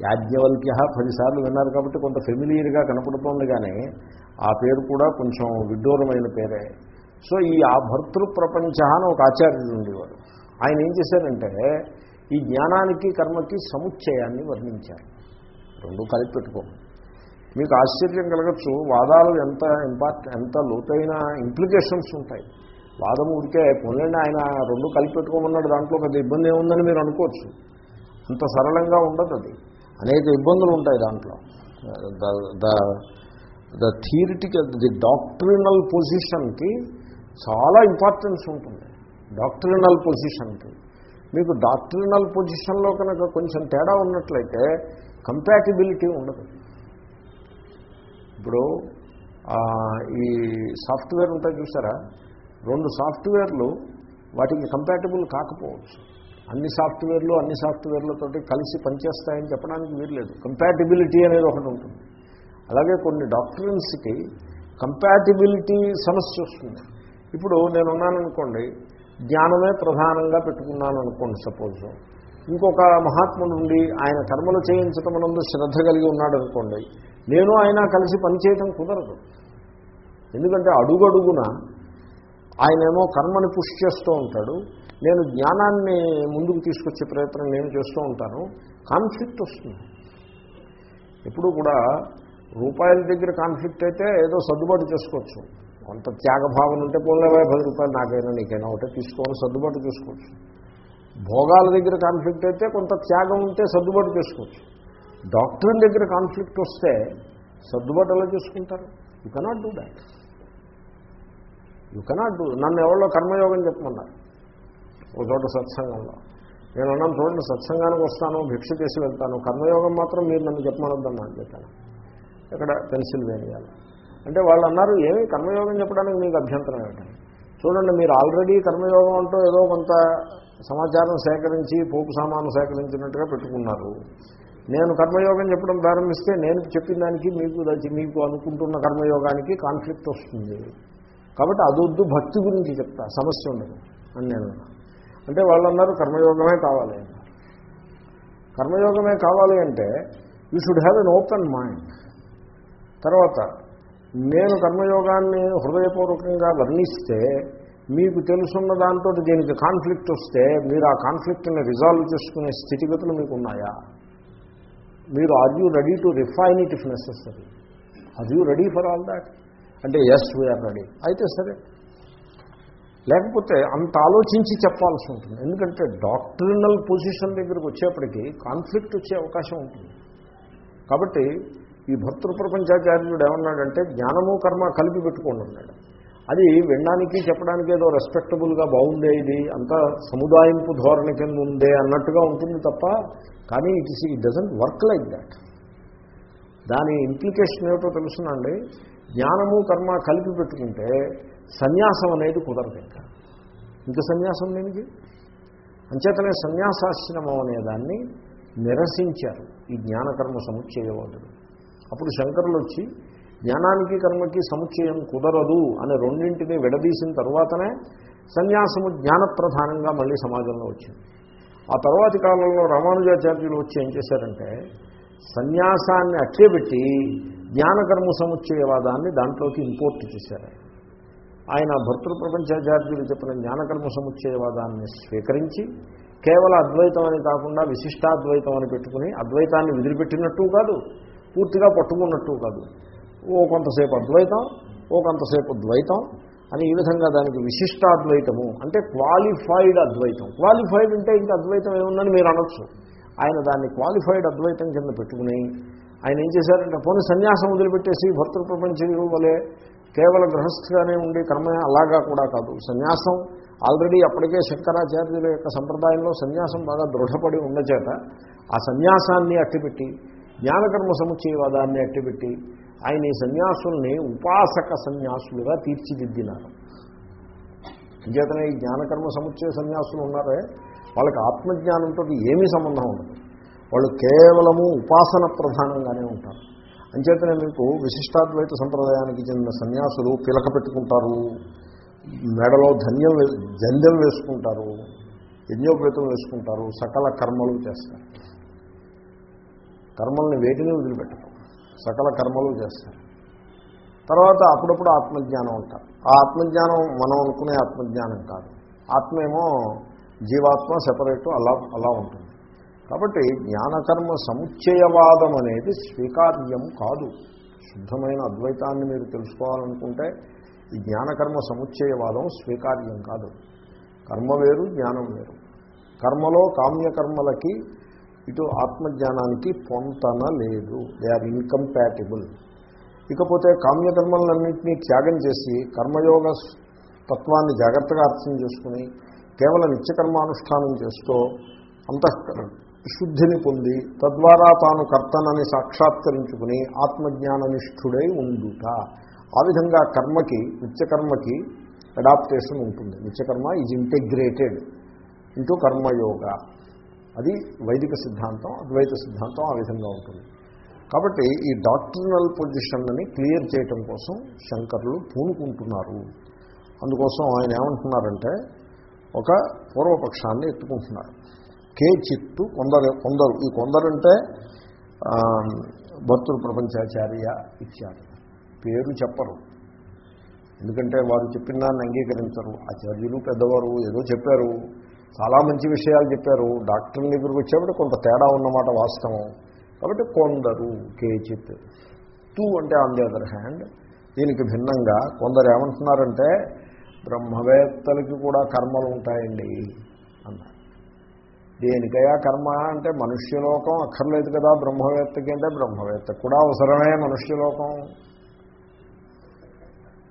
యాజ్ఞవల్క్య పదిసార్లు విన్నారు కాబట్టి కొంత ఫెమిలియర్గా కనపడుతోంది కానీ ఆ పేరు కూడా కొంచెం విడ్డూరమైన పేరే. సో ఈ ఆ భర్తృ ప్రపంచ అని ఒక ఆచార్యుడు ఉండేవారు ఆయన ఏం చేశారంటే ఈ జ్ఞానానికి కర్మకి సముచ్చయాన్ని వర్ణించారు. రెండు కలిపి పెట్టుకోండి మీకు ఆశ్చర్యం కలగచ్చు వాదాలు ఎంత ఇంపార్ట్ ఎంత లోతైన ఇంప్లికేషన్స్ ఉంటాయి. వాదం ఉడికే పొందండి ఆయన రెండు కలిపి పెట్టుకోమన్నాడు దాంట్లో పెద్ద ఇబ్బంది ఏముందని మీరు అనుకోవచ్చు. అంత సరళంగా ఉండదు అది. అనేక ఇబ్బందులు ఉంటాయి దాంట్లో. The the theoretical the doctrinal పొజిషన్కి చాలా ఇంపార్టెన్స్ ఉంటుంది. డాక్టరినల్ పొజిషన్కి. మీకు డాక్టరినల్ పొజిషన్లో కనుక కొంచెం తేడా ఉన్నట్లయితే కంపాటిబిలిటీ ఉండదు. ఇప్పుడు ఈ సాఫ్ట్వేర్ ఉంటాయి చూసారా? రెండు సాఫ్ట్వేర్లు వాటికి కంపాటబుల్ కాకపోవచ్చు. అన్ని సాఫ్ట్వేర్లు అన్ని సాఫ్ట్వేర్లతోటి కలిసి పనిచేస్తాయని చెప్పడానికి వీల్లేదు. కంపాటిబిలిటీ అనేది ఒకటి ఉంటుంది. అలాగే కొన్ని డాక్టరెన్స్కి కంపాటిబిలిటీ సమస్య వస్తుంది. ఇప్పుడు నేనున్నాననుకోండి జ్ఞానమే ప్రధానంగా పెట్టుకున్నాను అనుకోండి సపోజ్ ఇంకొక మహాత్ముడు ఉండి ఆయన కర్మలు చేయించటం నందు శ్రద్ధ కలిగి ఉన్నాడు అనుకోండి నేను ఆయన కలిసి పనిచేయటం కుదరదు. ఎందుకంటే అడుగడుగున ఆయనేమో కర్మని పుష్ చేస్తూ ఉంటాడు. నేను జ్ఞానాన్ని ముందుకు తీసుకొచ్చే ప్రయత్నం నేను చేస్తూ ఉంటాను. కాన్ఫ్లిక్ట్ వస్తుంది. ఎప్పుడు కూడా రూపాయల దగ్గర కాన్ఫ్లిక్ట్ అయితే ఏదో సర్దుబాటు చేసుకోవచ్చు. కొంత త్యాగభావన ఉంటే పోలేవా పది రూపాయలు నాకైనా నీకైనా ఒకటే తీసుకోవాలి సర్దుబాటు చేసుకోవచ్చు. భోగాల దగ్గర కాన్ఫ్లిక్ట్ అయితే కొంత త్యాగం ఉంటే సర్దుబాటు చేసుకోవచ్చు. డాక్టర్ దగ్గర కాన్ఫ్లిక్ట్ వస్తే సర్దుబాటు ఎలా చేసుకుంటారు? You cannot do that you cannot do నన్ను ఎవరో కర్మయోగం చెప్పమన్నారు ఒక చోట సత్సంగంలో. నేను అన్నాను చూడండి సత్సంగానికి వస్తాను భిక్ష చేసి వెళ్తాను. కర్మయోగం మాత్రం మీరు నన్ను చెప్పమనొద్దన్నాను చెప్పాను. ఇక్కడ పెన్సిల్వేనియాలో అంటే వాళ్ళు అన్నారు ఏమి? కర్మయోగం చెప్పడానికి మీకు అభ్యంతరం ఏమిటని చూడండి మీరు ఆల్రెడీ కర్మయోగం అంటూ ఏదో కొంత సమాచారం సేకరించి పోపు సామాను సేకరించినట్టుగా పెట్టుకున్నారు. నేను కర్మయోగం చెప్పడం ప్రారంభిస్తే నేను చెప్పిన దానికి మీకు మీకు అనుకుంటున్న కర్మయోగానికి కాన్ఫ్లిక్ట్ వస్తుంది. కాబట్టి అదొద్దు భక్తి గురించి చెప్తా సమస్య ఉండదు. అని నేను అంటే వాళ్ళు అన్నారు కర్మయోగమే కావాలి అన్నారు కర్మయోగమే కావాలి అంటే you should have an open mind తర్వాత నేను కర్మయోగాన్ని హృదయపూర్వకంగా వర్ణిస్తే మీకు తెలుసున్న దాంతో దీనికి కాన్ఫ్లిక్ట్ వస్తే మీరు ఆ కాన్ఫ్లిక్ట్ని రిజాల్వ్ చేసుకునే స్థితిగతులు మీకు ఉన్నాయా? మీరు are you ready to refine it if necessary are you ready for all that అంటే ఎస్ వీఆర్ రెడీ అయితే సరే. లేకపోతే అంత ఆలోచించి చెప్పాల్సి ఉంటుంది. ఎందుకంటే డాక్టరినల్ పొజిషన్ దగ్గరికి వచ్చేప్పటికీ కాన్ఫ్లిక్ట్ వచ్చే అవకాశం ఉంటుంది. కాబట్టి ఈ భర్తృ ప్రపంచాచార్యుడు ఏమన్నాడంటే జ్ఞానము కర్మ కలిపి పెట్టుకోండి అన్నాడు. అది వినడానికి చెప్పడానికి ఏదో రెస్పెక్టబుల్గా బాగుందే ఇది అంతా సముదాయింపు ధోరణి కింద ఉందే అన్నట్టుగా ఉంటుంది తప్ప కానీ it is it doesn't work like that దాని ఇంప్లికేషన్ ఏమిటో తెలుసునండి. జ్ఞానము కర్మ కలిపి పెట్టుకుంటే సన్యాసం అనేది కుదరదు ఇంకా. ఇంకా సన్యాసం దేనికి? అంచేతనే సన్యాసాశ్రమం అనేదాన్ని నిరసించారు. ఈ జ్ఞానకర్మ సముచ్చయవాదులు అప్పుడు శంకరులు వచ్చి జ్ఞానానికి కర్మకి సముచ్చయం కుదరదు అనే రెండింటిని విడదీసిన తర్వాతనే సన్యాసము జ్ఞానప్రధానంగా మళ్ళీ సమాజంలో వచ్చింది. ఆ తర్వాతి కాలంలో రామానుజాచార్యులు వచ్చి ఏం చేశారంటే సన్యాసాన్ని అట్టేపెట్టి జ్ఞానకర్మ సముచ్చయవాదాన్ని దాంట్లోకి ఇంపోర్ట్ చేశారు. ఆయన భర్తృ ప్రపంచాచార్యులు చెప్పిన జ్ఞానకర్మ సముచ్చయవాదాన్ని స్వీకరించి కేవల అద్వైతం అని కాకుండా విశిష్టాద్వైతం అని పెట్టుకుని అద్వైతాన్ని వదిలిపెట్టినట్టు కాదు పూర్తిగా పట్టుకున్నట్టు కాదు. ఓ కొంతసేపు అద్వైతం ఓ కొంతసేపు ద్వైతం అని ఈ విధంగా దానికి విశిష్టాద్వైతము అంటే క్వాలిఫైడ్ అద్వైతం. క్వాలిఫైడ్ అంటే ఇంకా అద్వైతం ఏముందని మీరు అనొచ్చు. ఆయన దాన్ని క్వాలిఫైడ్ అద్వైతం కింద పెట్టుకుని ఆయన ఏం చేశారంటే పోనీ సన్యాసం వదిలిపెట్టేసి భర్తృ ప్రపంచం వలె కేవలం గృహస్థిగానే ఉండి కర్మ అలాగా కూడా కాదు. సన్యాసం ఆల్రెడీ అప్పటికే శంకరాచార్యుల యొక్క సంప్రదాయంలో సన్యాసం బాగా దృఢపడి ఉండచేత ఆ సన్యాసాన్ని అట్టిపెట్టి జ్ఞానకర్మ సముచ్చయవాదాన్ని అట్టిపెట్టి ఆయన ఈ సన్యాసుల్ని ఉపాసక సన్యాసులుగా తీర్చిదిద్దినారు. అంచేతనే ఈ జ్ఞానకర్మ సముచ్చయ సన్యాసులు ఉన్నారే వాళ్ళకి ఆత్మజ్ఞానంతో ఏమీ సంబంధం ఉండదు. వాళ్ళు కేవలము ఉపాసన ప్రధానంగానే ఉంటారు. అంచేతనే మీకు విశిష్టాద్వైత సంప్రదాయానికి చెందిన సన్యాసులు పిలక పెట్టుకుంటారు మెడలో ధన్యం జంధ్యం వేసుకుంటారు యజ్ఞోపేతం వేసుకుంటారు సకల కర్మలు చేస్తారు. కర్మల్ని వేటిని వదిలిపెట్టరు. సకల కర్మలు చేస్తారు. తర్వాత అప్పుడప్పుడు ఆత్మజ్ఞానం అంటారు. ఆ ఆత్మజ్ఞానం మనం అనుకునే ఆత్మజ్ఞానం కాదు. ఆత్మ ఏమో జీవాత్మ సెపరేట్ అలా అలా ఉంటుంది. కాబట్టి జ్ఞానకర్మ సముచ్చయవాదం అనేది స్వీకార్యం కాదు. శుద్ధమైన అద్వైతాన్ని మీరు తెలుసుకోవాలనుకుంటే ఈ జ్ఞానకర్మ సముచ్చయవాదం స్వీకార్యం కాదు. కర్మ వేరు జ్ఞానం వేరు. కర్మలో కామ్యకర్మలకి ఇటు ఆత్మజ్ఞానానికి పొంతన లేదు. దే ఆర్ ఇన్కంపాటిబుల్ ఇకపోతే కామ్యకర్మలన్నింటినీ త్యాగం చేసి కర్మయోగ తత్వాన్ని జాగ్రత్తగా అర్థం చేసుకుని కేవలం నిత్యకర్మానుష్ఠానం చేస్తూ అంతఃకరణ శుద్ధిని పొంది తద్వారా తాను కర్తనని సాక్షాత్కరించుకుని ఆత్మజ్ఞాననిష్ఠుడై ఉండుట. ఆ విధంగా కర్మకి నిత్యకర్మకి అడాప్టేషన్ ఉంటుంది. నిత్యకర్మ ఈజ్ ఇంటెగ్రేటెడ్ ఇంటూ కర్మయోగ. అది వైదిక సిద్ధాంతం అద్వైత సిద్ధాంతం ఆ విధంగా ఉంటుంది. కాబట్టి ఈ డాక్టరినల్ పొజిషన్లని క్లియర్ చేయటం కోసం శంకర్లు పూనుకుంటున్నారు. అందుకోసం ఆయన ఏమంటున్నారంటే ఒక పూర్వపక్షాన్ని ఎత్తుకుంటున్నారు. కే చిత్తు కొందరు కొందరు. ఈ కొందరంటే భర్తృ ప్రపంచాచార్య ఇచ్చారు పేరు చెప్పరు. ఎందుకంటే వారు చెప్పిన దాన్ని అంగీకరించరు. ఆచార్యులు పెద్దవారు ఏదో చెప్పారు. చాలా మంచి విషయాలు చెప్పారు. డాక్టర్ దగ్గరికి వచ్చేప్పుడు కొంత తేడా ఉన్నమాట వాస్తవం. కాబట్టి కొందరు కేచిత్ టూ అంటే ఆన్ ది అదర్ హ్యాండ్ దీనికి భిన్నంగా కొందరు ఏమంటున్నారంటే బ్రహ్మవేత్తలకి కూడా కర్మలు ఉంటాయండి. దేనికయా కర్మ అంటే మనుష్యలోకం అక్కర్లేదు కదా బ్రహ్మవేత్తకి అంటే బ్రహ్మవేత్త కూడా అవసరమే మనుష్యలోకం.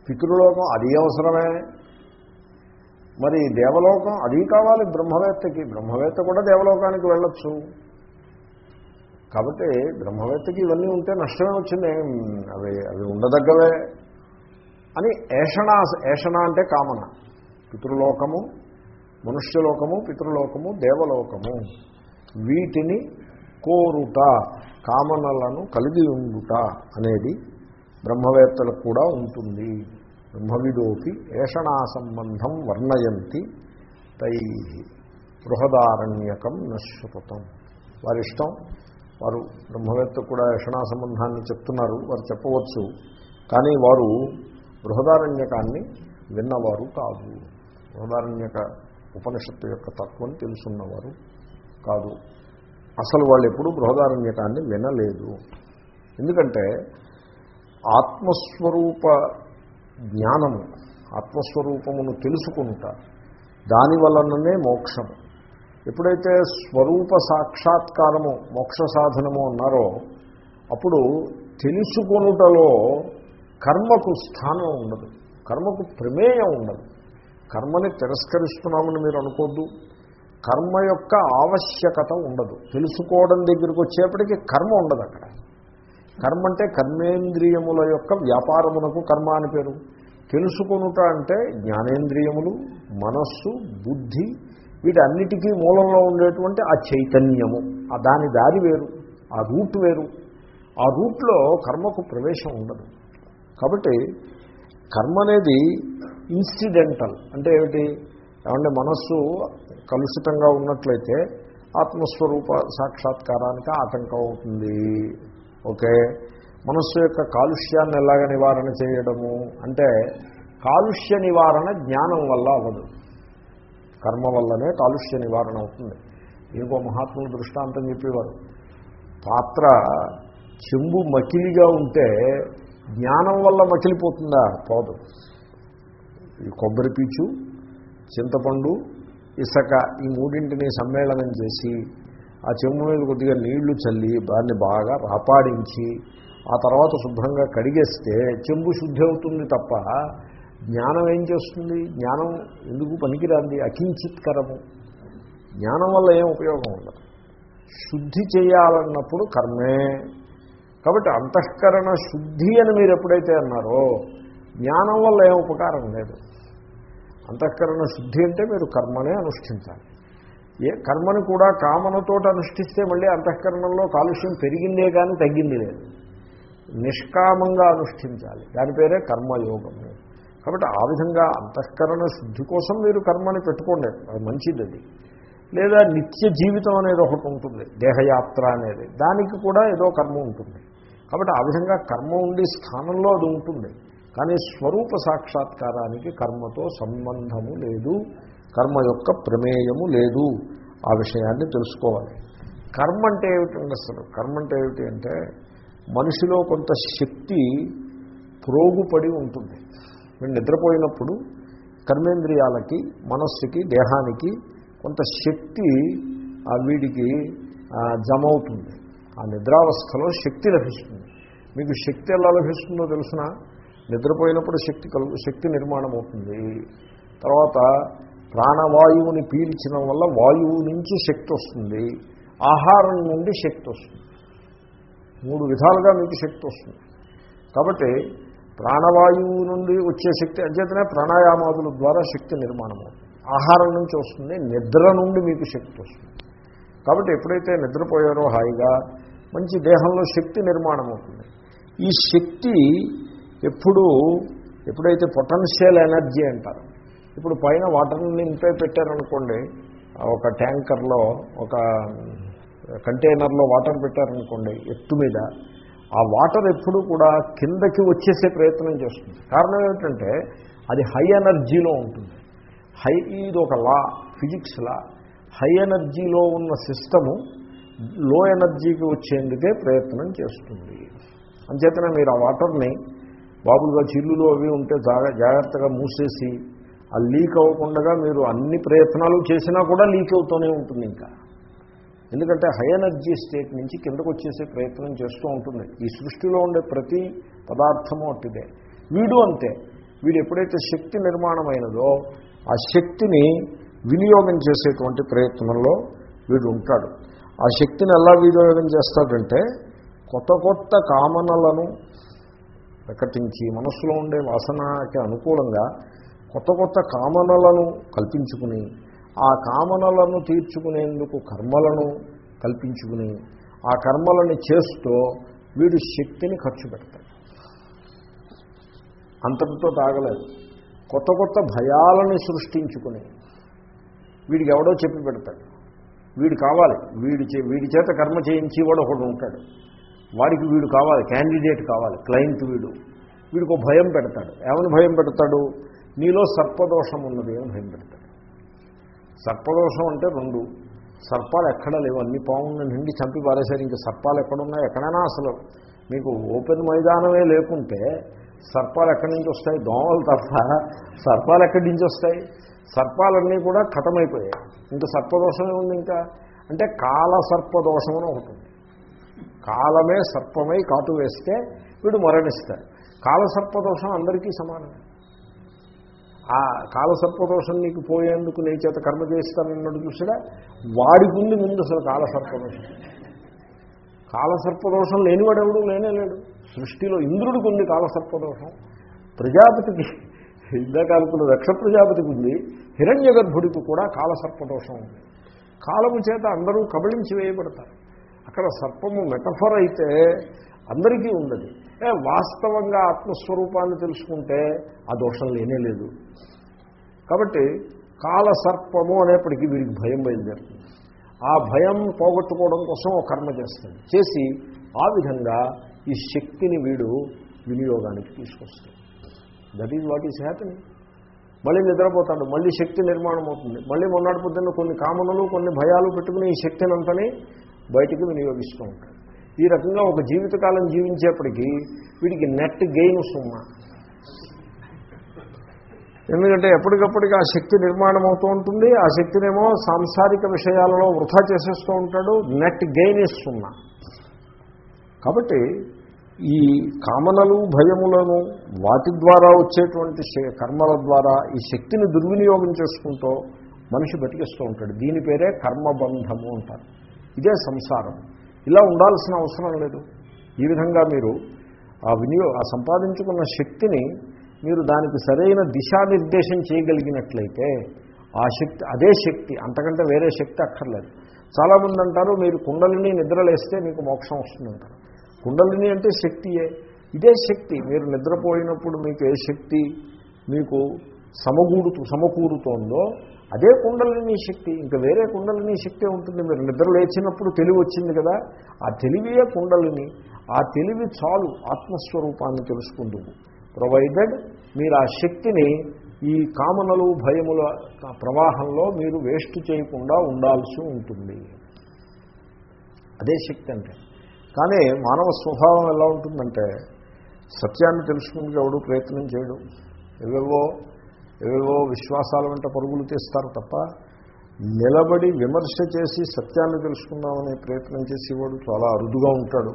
పితృలోకం అది అవసరమే. మరి దేవలోకం అది కావాలి బ్రహ్మవేత్తకి బ్రహ్మవేత్త కూడా దేవలోకానికి వెళ్ళొచ్చు. కాబట్టి బ్రహ్మవేత్తకి ఇవన్నీ ఉంటే నష్టమే వచ్చింది అవి అవి ఉండదగ్గవే. అని ఏషణ ఏషణ అంటే కామన. పితృలోకము మనుష్యలోకము పితృలోకము దేవలోకము. వీటిని కోరుట కామనలను కలిగి ఉండుట అనేది బ్రహ్మవేత్తలకు కూడా ఉంటుంది. బ్రహ్మవిదోపి ఏషణా సంబంధం వర్ణయంతి తై బృహదారణ్యకం నశ్వతం వారిష్టం వారు బ్రహ్మవేత్త కూడా ఏషణా సంబంధాన్ని చెప్తున్నారు వారు చెప్పవచ్చు. కానీ వారు బృహదారణ్యకాన్ని విన్నవారు కాదు. బృహదారణ్యక ఉపనిషత్తు యొక్క తత్వం తెలుసున్నవారు కాదు. అసలు వాళ్ళు ఎప్పుడూ బృహదారణ్యకాన్ని వినలేదు. ఎందుకంటే ఆత్మస్వరూప జ్ఞానము ఆత్మస్వరూపమును తెలుసుకుంట దాని వలననే మోక్షము. ఎప్పుడైతే స్వరూప సాక్షాత్కారము మోక్ష సాధనము అన్నారో అప్పుడు తెలుసుకొనుటలో కర్మకు స్థానం ఉండదు. కర్మకు ప్రమేయం ఉండదు. కర్మని తిరస్కరిస్తున్నామని మీరు అనుకోద్దు. కర్మ యొక్క ఆవశ్యకత ఉండదు. తెలుసుకోవడం దగ్గరికి వచ్చేప్పటికీ కర్మ ఉండదు అక్కడ. కర్మ అంటే కర్మేంద్రియముల యొక్క వ్యాపారమునకు కర్మ అని పేరు. తెలుసుకొనుట అంటే జ్ఞానేంద్రియములు మనస్సు బుద్ధి వీటన్నిటికీ మూలంలో ఉండేటువంటి ఆ చైతన్యము. ఆ దాని దారి వేరు ఆ రూట్ వేరు. ఆ రూట్లో కర్మకు ప్రవేశం ఉండదు. కాబట్టి కర్మ అనేది ఇన్సిడెంటల్ అంటే ఏమిటి? ఏమంటే మనస్సు కలుషితంగా ఉన్నట్లయితే ఆత్మస్వరూప సాక్షాత్కారానికి ఆటంకం అవుతుంది. ఓకే? మనస్సు యొక్క కాలుష్యాన్ని ఎలాగ నివారణ చేయడము? అంటే కాలుష్య నివారణ జ్ఞానం వల్ల అవ్వదు. కర్మ వల్లనే కాలుష్య నివారణ అవుతుంది. ఇంకో మహాత్ముల దృష్టాంతం చెప్పేవారు. పాత్ర చెంబు మకిలిగా ఉంటే జ్ఞానం వల్ల మకిలిపోతుందా? పోదు. ఈ కొబ్బరి పీచు చింతపండు ఇసక ఈ మూడింటిని సమ్మేళనం చేసి ఆ చెంబు మీద కొద్దిగా నీళ్ళు చల్లి దాన్ని బాగా రాపాడించి ఆ తర్వాత శుభ్రంగా కడిగేస్తే చెంబు శుద్ధి అవుతుంది తప్ప జ్ఞానం ఏం చేస్తుంది? జ్ఞానం ఎందుకు పనికిరాంది? అకించిత్కరము. జ్ఞానం వల్ల ఏం ఉపయోగం ఉండదు. శుద్ధి చేయాలన్నప్పుడు కర్మే. కాబట్టి అంతఃకరణ శుద్ధి అని మీరు ఎప్పుడైతే అన్నారో జ్ఞానం వల్ల ఏం ఉపకారం లేదు. అంతఃకరణ శుద్ధి అంటే మీరు కర్మనే అనుష్ఠించాలి. ఏ కర్మని కూడా కామనతో అనుష్ఠిస్తే మళ్ళీ అంతఃకరణలో కాలుష్యం పెరిగిందే కానీ తగ్గింది లేదు. నిష్కామంగా అనుష్ఠించాలి. దాని పేరే కర్మయోగము. కాబట్టి ఆ విధంగా అంతఃకరణ శుద్ధి కోసం మీరు కర్మని పెట్టుకోండి. అది మంచిది అది లేదా నిత్య జీవితం అనేది ఒకటి ఉంటుంది. దేహయాత్ర అనేది. దానికి కూడా ఏదో కర్మ ఉంటుంది. కాబట్టి ఆ విధంగా కర్మ ఉండే స్థానంలో అది ఉంటుంది. కానీ స్వరూప సాక్షాత్కారానికి కర్మతో సంబంధము లేదు కర్మ యొక్క ప్రమేయము లేదు. ఆ విషయాన్ని తెలుసుకోవాలి. కర్మ అంటే ఏమిటండి అసలు? కర్మ అంటే ఏమిటి అంటే మనిషిలో కొంత శక్తి ప్రోగుపడి ఉంటుంది. మీరు నిద్రపోయినప్పుడు కర్మేంద్రియాలకి మనస్సుకి దేహానికి కొంత శక్తి ఆ వీడికి జమవుతుంది. ఆ నిద్రావస్థలో శక్తి లభిస్తుంది. మీకు శక్తి ఎలా లభిస్తుందో తెలుసిన? నిద్రపోయినప్పుడు శక్తి కలుగు శక్తి నిర్మాణం అవుతుంది తర్వాత ప్రాణవాయువుని పీల్చడం వల్ల వాయువు నుంచి శక్తి వస్తుంది. ఆహారం నుండి శక్తి వస్తుంది. మూడు విధాలుగా మీకు శక్తి వస్తుంది. కాబట్టి ప్రాణవాయువు నుండి వచ్చే శక్తి అధ్యతనే ప్రాణాయామాదుల ద్వారా శక్తి నిర్మాణం అవుతుంది ఆహారం నుంచి వస్తుంది నిద్ర నుండి మీకు శక్తి వస్తుంది. కాబట్టి ఎప్పుడైతే నిద్రపోయారో హాయిగా మంచి దేహంలో శక్తి నిర్మాణం అవుతుంది ఈ శక్తి ఎప్పుడు ఎప్పుడైతే పొటెన్షియల్ ఎనర్జీ అంటారు ఇప్పుడు పైన వాటర్ని నింపే పెట్టారనుకోండి ఒక ట్యాంకర్లో ఒక కంటైనర్లో వాటర్ పెట్టారనుకోండి ఎత్తు మీద ఆ వాటర్ ఎప్పుడు కూడా కిందకి వచ్చేసే ప్రయత్నం చేస్తుంది. కారణం ఏమిటంటే అది హై ఎనర్జీలో ఉంటుంది. హై ఇది ఒక లా ఫిజిక్స్ లా. హై ఎనర్జీలో ఉన్న సిస్టము లో ఎనర్జీకి వచ్చేందుకే ప్రయత్నం చేస్తుంది. అంచేతనే మీరు ఆ వాటర్ని బాబులుగా చిల్లులు అవి ఉంటే జాగ్రత్తగా మూసేసి ఆ లీక్ అవ్వకుండా మీరు అన్ని ప్రయత్నాలు చేసినా కూడా లీక్ అవుతూనే ఉంటుంది ఇంకా. ఎందుకంటే హై ఎనర్జీ స్టేట్ నుంచి కిందకు వచ్చేసే ప్రయత్నం చేస్తూ ఉంటుంది. ఈ సృష్టిలో ఉండే ప్రతి పదార్థము అట్టిదే. వీడు అంతే. వీడు ఎప్పుడైతే శక్తి నిర్మాణమైనదో ఆ శక్తిని వినియోగం చేసేటువంటి ప్రయత్నంలో వీడు ఉంటాడు. ఆ శక్తిని ఎలా వినియోగం చేస్తాడంటే కొత్త కొత్త కామనలను ప్రకటించి మనస్సులో ఉండే వాసనకి అనుకూలంగా కొత్త కొత్త కామనలను కల్పించుకుని ఆ కామనలను తీర్చుకునేందుకు కర్మలను కల్పించుకుని ఆ కర్మలను చేస్తూ వీడు శక్తిని ఖర్చు పెడతాడు. అంతటితో తాగలేదు. కొత్త కొత్త భయాలని సృష్టించుకుని వీడికి ఎవడో చెప్పి పెడతాడు. వీడు కావాలి. వీడి చే వీడి చేత కర్మ చేయించి వాడు ఒకడు ఉంటాడు. వాడికి వీడు కావాలి క్యాండిడేట్ కావాలి క్లయింట్ వీడు. వీడికి ఒక భయం పెడతాడు. ఏమని భయం పెడతాడు? నీలో సర్పదోషం ఉన్నది అని భయం పెడతాడు. సర్పదోషం అంటే రెండు. సర్పాలు ఎక్కడ లేవు. అన్ని పాములను నిండి చంపి పారేశారు. ఇంకా సర్పాలు ఎక్కడున్నాయి? ఎక్కడైనా అసలు. మీకు ఓపెన్ మైదానమే లేకుంటే సర్పాలు ఎక్కడి నుంచి వస్తాయి? దోమలు తప్ప సర్పాలు ఎక్కడి నుంచి వస్తాయి? సర్పాలన్నీ కూడా ఖతమైపోయాయి ఇంకా సర్పదోషమే ఉంది ఇంకా. అంటే కాల సర్పదోషం అని ఒకటి ఉంది. కాలమే సర్పమై కాటు వేస్తే వీడు మరణిస్తాడు కాల సర్పదోషం అందరికీ సమానమే ఆ కాలసర్పదోషం నీకు పోయేందుకు నీ చేత కర్మ చేస్తానన్నాడు చూసాడా వాడికి ఉంది ముందు అసలు కాలసర్పదోషం. కాలసర్పదోషం లేనివాడు ఎవడు లేనే లేడు. సృష్టిలో ఇంద్రుడికి ఉంది కాలసర్పదోషం. ప్రజాపతికి ఇందాక అనుకున్న దక్ష ప్రజాపతికి ఉంది. హిరణ్య గర్భుడికి కూడా కాలసర్పదోషం ఉంది. కాలము చేత అందరూ కబళించి వేయబడతారు. అక్కడ సర్పము మెటఫర్ అయితే అందరికీ ఉన్నది ఏ వాస్తవంగా ఆత్మస్వరూపాన్ని తెలుసుకుంటే ఆ దోషం లేనే లేదు. కాబట్టి కాలసర్పము అనేప్పటికీ వీడికి భయం బయలుదేరుతుంది. ఆ భయం పోగొట్టుకోవడం కోసం ఒక కర్మ చేస్తాడు చేసి ఆ విధంగా ఈ శక్తిని వీడు వినియోగానికి తీసుకొస్తాడు. That is what is happening మళ్ళీ నిద్రపోతాడు. మళ్ళీ శక్తి నిర్మాణం అవుతుంది. మళ్ళీ మొన్నటి పొద్దున్న కొన్ని కామనలు కొన్ని భయాలు పెట్టుకుని ఈ శక్తిని అంతని బయటికి వినియోగిస్తూ ఉంటాడు. ఈ రకంగా ఒక జీవితకాలం జీవించేప్పటికీ వీడికి నెట్ గెయిన్ సున్నా. ఎందుకంటే ఎప్పటికప్పటికి ఆ శక్తి నిర్మాణం అవుతూ ఉంటుంది ఆ శక్తినేమో సాంసారిక విషయాలలో వృధా చేసేస్తూ ఉంటాడు నెట్ గెయిన్ ఇస్తున్నా కాబట్టి ఈ కామనలు భయములను వాటి ద్వారా వచ్చేటువంటి కర్మల ద్వారా ఈ శక్తిని దుర్వినియోగం చేసుకుంటూ మనిషి బతికిస్తూ ఉంటాడు. దీని పేరే కర్మబంధము అంటారు. ఇదే సంసారం. ఇలా ఉండాల్సిన అవసరం లేదు. ఈ విధంగా మీరు ఆ వినియో ఆ సంపాదించుకున్న శక్తిని మీరు దానికి సరైన దిశానిర్దేశం చేయగలిగినట్లయితే ఆ శక్తి అదే శక్తి అంతకంటే వేరే శక్తి అక్కర్లేదు. చాలామంది అంటారు మీరు కుండలిని నిద్రలేస్తే మీకు మోక్షం వస్తుందంటారు కుండలిని అంటే శక్తియే. ఇదే శక్తి మీరు నిద్రపోయినప్పుడు మీకు ఏ శక్తి మీకు సమగూడుతూ సమకూరుతోందో అదే కుండలిని శక్తి ఇంకా వేరే కుండలిని శక్తి ఉంటుంది. మీరు నిద్ర లేచినప్పుడు తెలివి వచ్చింది కదా ఆ తెలివియే కుండలిని ఆ తెలివి చాలు ఆత్మస్వరూపాన్ని తెలుసుకుంటుంది. ప్రొవైడెడ్ మీరు ఆ శక్తిని ఈ కామనలు భయముల ప్రవాహంలో మీరు వేస్ట్ చేయకుండా ఉండాల్సి ఉంటుంది. అదే శక్తి అంటే. కానీ మానవ స్వభావం ఎలా ఉంటుందంటే సత్యాన్ని తెలుసుకుంటే ఎవడు ప్రయత్నం చేయడు. ఏవేవో ఏవేవో విశ్వాసాల వెంట పరుగులు తీస్తారు తప్ప నిలబడి విమర్శ చేసి సత్యాన్ని తెలుసుకుందామనే ప్రయత్నం చేసేవాడు చాలా అరుదుగా ఉంటాడు.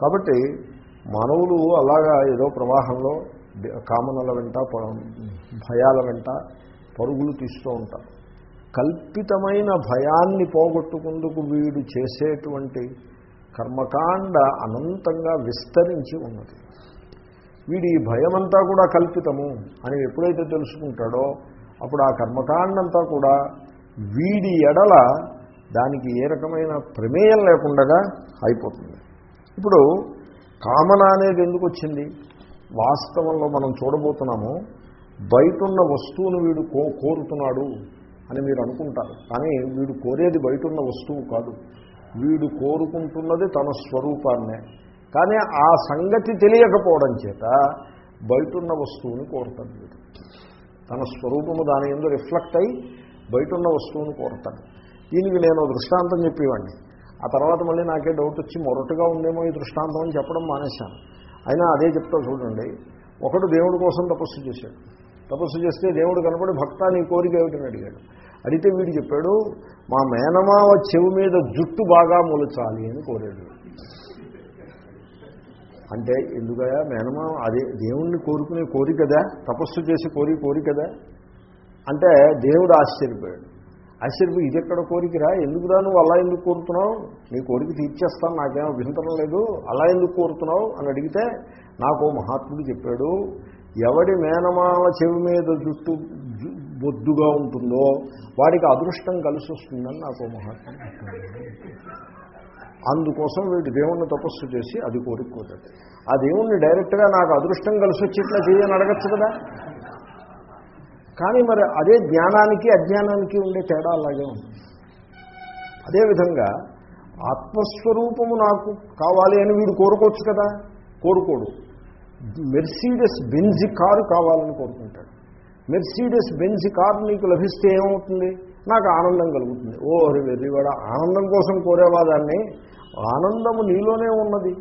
కాబట్టి మానవులు అలాగా ఏదో ప్రవాహంలో కామనల వెంట భయాల వెంట పరుగులు తీస్తూ ఉంటారు. కల్పితమైన భయాన్ని పోగొట్టుకుందుకు వీడు చేసేటువంటి కర్మకాండ అనంతంగా విస్తరించి ఉన్నది. వీడు ఈ భయమంతా కూడా కల్పితము అని ఎప్పుడైతే తెలుసుకుంటాడో అప్పుడు ఆ కర్మకాండంతా కూడా వీడి ఎడల దానికి ఏ రకమైన ప్రమేయం లేకుండా అయిపోతుంది. ఇప్పుడు కామన అనేది ఎందుకు వచ్చింది? వాస్తవంలో మనం చూడబోతున్నాము బయట ఉన్న వస్తువును వీడు కో కోరుతున్నాడు అని మీరు అనుకుంటారు. కానీ వీడు కోరేది బయట ఉన్న వస్తువు కాదు. వీడు కోరుకుంటున్నది తన స్వరూపాన్నే. కానీ ఆ సంగతి తెలియకపోవడం చేత బయట ఉన్న వస్తువుని కోరుతాడు వీడు తన స్వరూపము దాని ఎందు రిఫ్లెక్ట్ అయి బయట ఉన్న వస్తువుని కోరుతాడు దీనికి నేను దృష్టాంతం చెప్పేవాడిని. ఆ తర్వాత మళ్ళీ నాకే డౌట్ వచ్చి మొరటుగా ఉందేమో ఈ దృష్టాంతం అని చెప్పడం మానేశాను. అయినా అదే చెప్తా చూడండి. ఒకడు దేవుడి కోసం తపస్సు చేశాడు. తపస్సు చేస్తే దేవుడు కనపడి భక్త నీ కోరిక ఏమిటని అడిగాడు. అడిగితే వీడు చెప్పాడు మా మేనమావ చెవు మీద జుట్టు బాగా మొలచాలి అని కోరాడు. అంటే ఎందుకయా మేనమా అదే దేవుణ్ణి కోరుకునే కోరికదా తపస్సు చేసి కోరి కోరికదా అంటే దేవుడు ఆశ్చర్యపోయాడు. ఆశ్చర్యపోయి ఇది ఎక్కడ కోరికరా? ఎందుకురా నువ్వు అలా ఎందుకు కోరుతున్నావు? నీ కోరిక తీర్చేస్తాను నాకేమో అభ్యంతరం లేదు. అలా ఎందుకు కోరుతున్నావు? అని అడిగితే నాకు మహాత్ముడు చెప్పాడు ఎవడి మేనమామ చెవి మీద జుట్టు బొద్దుగా ఉంటుందో వాడికి అదృష్టం కలిసి వస్తుందని నాకు మహాత్ముడు అందుకోసం వీడు దేవుణ్ణి తపస్సు చేసి అది కోరుకోదండి. ఆ దేవుణ్ణి డైరెక్ట్గా నాకు అదృష్టం కలిసి వచ్చేట్లా చేయని అడగచ్చు కదా? కానీ మరి అదే జ్ఞానానికి అజ్ఞానానికి ఉండే తేడా అలాగే ఉంది. అదేవిధంగా ఆత్మస్వరూపము నాకు కావాలి అని వీడు కోరుకోవచ్చు కదా? కోరుకోడు. మెర్సీడెస్ బెంజి కారు కావాలని కోరుకుంటాడు. మెర్సీడెస్ బెంజి కారు నీకు లభిస్తే ఏమవుతుంది? నాకు ఆనందం కలుగుతుంది. ఓ వెర్రివాడ ఆనందం కోసం కోరేవాదాన్ని ఆనందము నీలోనే ఉన్నది.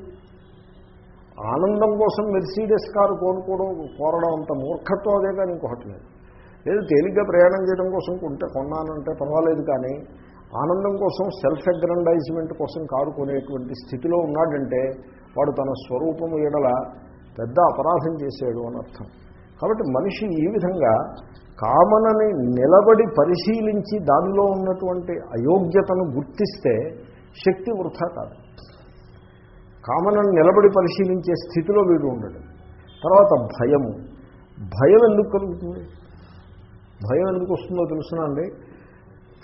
ఆనందం కోసం మెర్సీడెస్ కారు కోనుకోవడం కోరడం అంత మూర్ఖత్వం అదే కానీ ఇంకొకటి లేదు. లేదు తేలిగ్గా ప్రయాణం చేయడం కోసం కొంటే కొన్నానంటే పర్వాలేదు కానీ ఆనందం కోసం సెల్ఫ్ అగ్రండైజ్మెంట్ కోసం కారు కొనేటువంటి స్థితిలో ఉన్నాడంటే వాడు తన స్వరూపము ఎడల పెద్ద అపరాధం చేశాడు అని అర్థం. కాబట్టి మనిషి ఈ విధంగా కామనని నిలబడి పరిశీలించి దానిలో ఉన్నటువంటి అయోగ్యతను గుర్తిస్తే శక్తి వృధా కాదు. కామనను నిలబడి పరిశీలించే స్థితిలో వీడు ఉండడు. తర్వాత భయము. భయం ఎందుకు కలుగుతుంది? భయం ఎందుకు వస్తుందో తెలుసునండి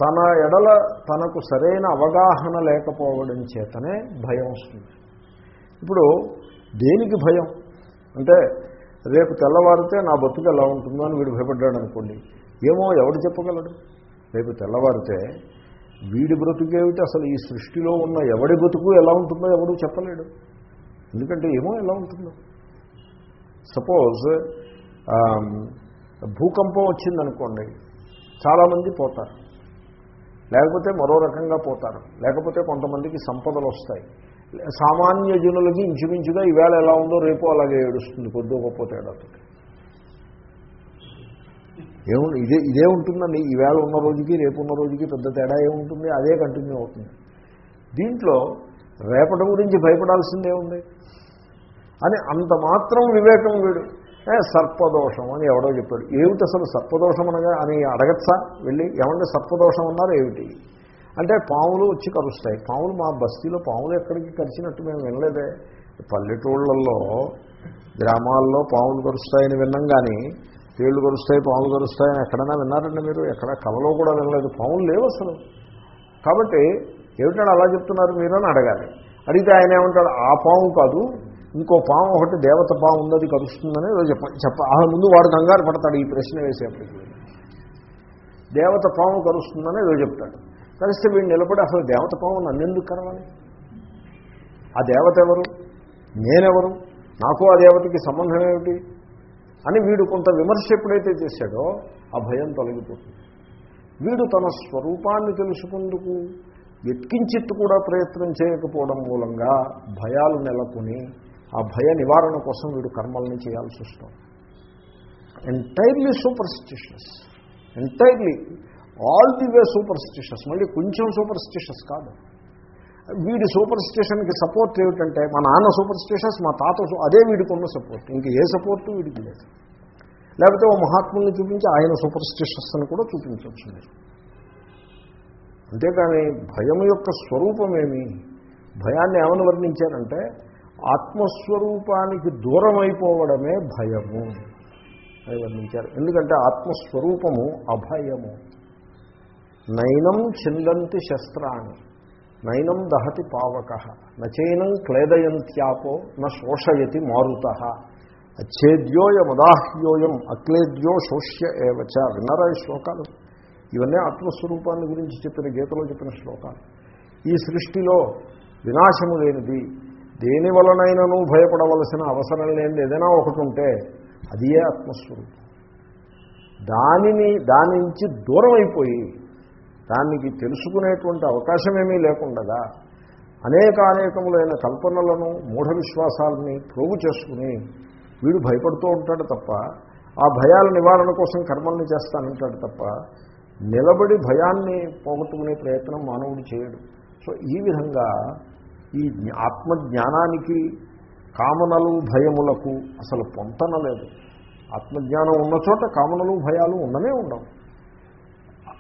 తన ఎడల తనకు సరైన అవగాహన లేకపోవడం చేతనే భయం వస్తుంది. ఇప్పుడు దేనికి భయం? అంటే రేపు తెల్లవారితే నా బతుకు ఎలా ఉంటుందో అని వీడు భయపడ్డాడు అనుకోండి ఏమో ఎవడు చెప్పగలడు? రేపు తెల్లవారితే వీడి బ్రతుకేమిటి? అసలు ఈ సృష్టిలో ఉన్న ఎవడి బ్రతుకు ఎలా ఉంటుందో ఎవడూ చెప్పలేడు. ఎందుకంటే ఏమో ఎలా ఉంటుందో. సపోజ్ భూకంపం వచ్చిందనుకోండి చాలామంది పోతారు. లేకపోతే మరో రకంగా పోతారు. లేకపోతే కొంతమందికి సంపదలు వస్తాయి. సామాన్య జనులకి ఇంచుమించుగా ఈవేళ ఎలా ఉందో రేపు అలాగే ఏడుస్తుంది కొద్ది గొప్ప తేడాతో ఏము ఇదే ఇదే ఉంటుందండి. ఈవేళ ఉన్న రోజుకి రేపు ఉన్న రోజుకి పెద్ద తేడా ఏముంటుంది? అదే కంటిన్యూ అవుతుంది. దీంట్లో రేపటి గురించి భయపడాల్సిందే ఉంది. అని అంత మాత్రం వివేకం వీడు. సర్పదోషం అని ఎవడో చెప్పాడు. ఏమిటి అసలు సర్పదోషం అనగా? అని అడగచ్చా? వెళ్ళి ఏమంటే సర్పదోషం అన్నారు ఏమిటి? అంటే పాములు వచ్చి కరుస్తాయి. పాములు మా బస్తీలో పాములు ఎక్కడికి కరిచినట్టు మేము వినలేదే. పల్లెటూళ్ళల్లో గ్రామాల్లో పాములు కరుస్తాయని విన్నాం కానీ తేళ్ళు కరుస్తాయి పాములు కరుస్తాయని ఎక్కడైనా విన్నారండి మీరు? ఎక్కడ? కవలో కూడా వినలేదు. పాములు లేవు అసలు. కాబట్టి ఏమిటంటే అలా చెప్తున్నారు మీరు అని అడగాలి. అడిగితే ఆయన ఏమంటాడు ఆ పాము కాదు ఇంకో పాము ఒకటి దేవత పాము ఉన్నది కలుస్తుందని చెప్ప చెప్ప ఆ ముందు వాడు కంగారు పడతాడు ఈ ప్రశ్న వేసేప్పటికి దేవత పాము కరుస్తుందని ఏదో చెప్తాడు. కలిస్తే వీడు నిలబడి అసలు దేవత పాము నన్ను ఎందుకు కరవాలి? ఆ దేవత ఎవరు? నేనెవరు? నాకు ఆ దేవతకి సంబంధం ఏమిటి? అని వీడు కొంత విమర్శ ఎప్పుడైతే చేశాడో ఆ భయం తొలగిపోతుంది. వీడు తన స్వరూపాన్ని తెలుసుకుందుకు ఎత్కించిత్తు కూడా ప్రయత్నం చేయకపోవడం మూలంగా భయాలు నెలకొని ఆ భయ నివారణ కోసం వీడు కర్మల్ని చేయాల్సి వస్తాం entirely superstitious entirely all the way superstitious మళ్ళీ కొంచెం సూపర్ స్టిషస్ కాదు. వీడి సూపర్ స్టేషన్కి సపోర్ట్ ఏమిటంటే మా నాన్న సూపర్ స్టేషన్స్ మా తాత అదే వీడికి ఉన్న సపోర్ట్. ఇంక ఏ సపోర్టు వీడికి లేదు. లేకపోతే ఓ మహాత్ముల్ని చూపించి ఆయన సూపర్ స్టేషన్స్ అని కూడా చూపించవచ్చు మీరు. అంతేకాని భయం యొక్క స్వరూపమేమి? భయాన్ని ఏమని వర్ణించారంటే ఆత్మస్వరూపానికి దూరం అయిపోవడమే భయము అని వర్ణించారు. ఎందుకంటే ఆత్మస్వరూపము అభయము. నయనం చిందంతి శస్త్రాన్ని నైనం దహతి పావక నచైనం క్లేదయంత్యాపో న శోషయతి మారుత. అచ్చేద్యోయమదాహ్యోయం అక్లేద్యో శోష్య ఏవచ విన్నారా ఈ శ్లోకాలు? ఇవన్నీ ఆత్మస్వరూపాన్ని గురించి చెప్పిన గీతలో చెప్పిన శ్లోకాలు. ఈ సృష్టిలో వినాశము లేనిది దేని వలనైనను భయపడవలసిన అవసరం లేనిది ఏదైనా ఒకటి ఉంటే అదియే ఆత్మస్వరూపం. దానిని దాని నుంచి దూరం అయిపోయి దానికి తెలుసుకునేటువంటి అవకాశమేమీ లేకుండా అనేక అనేకములైన కల్పనలను మూఢ విశ్వాసాలని ప్రోగు చేసుకుని వీడు భయపడుతూ ఉంటాడు తప్ప ఆ భయాల నివారణ కోసం కర్మల్ని చేస్తానంటాడు తప్ప నిలబడి భయాన్ని పోగొట్టుకునే ప్రయత్నం మానవుడు చేయడు. సో ఈ విధంగా ఈ ఆత్మజ్ఞానానికి కామనలు భయములకు అసలు పొంతన లేదు. ఆత్మజ్ఞానం ఉన్న చోట కామనలు భయాలు ఉండనే ఉండవు.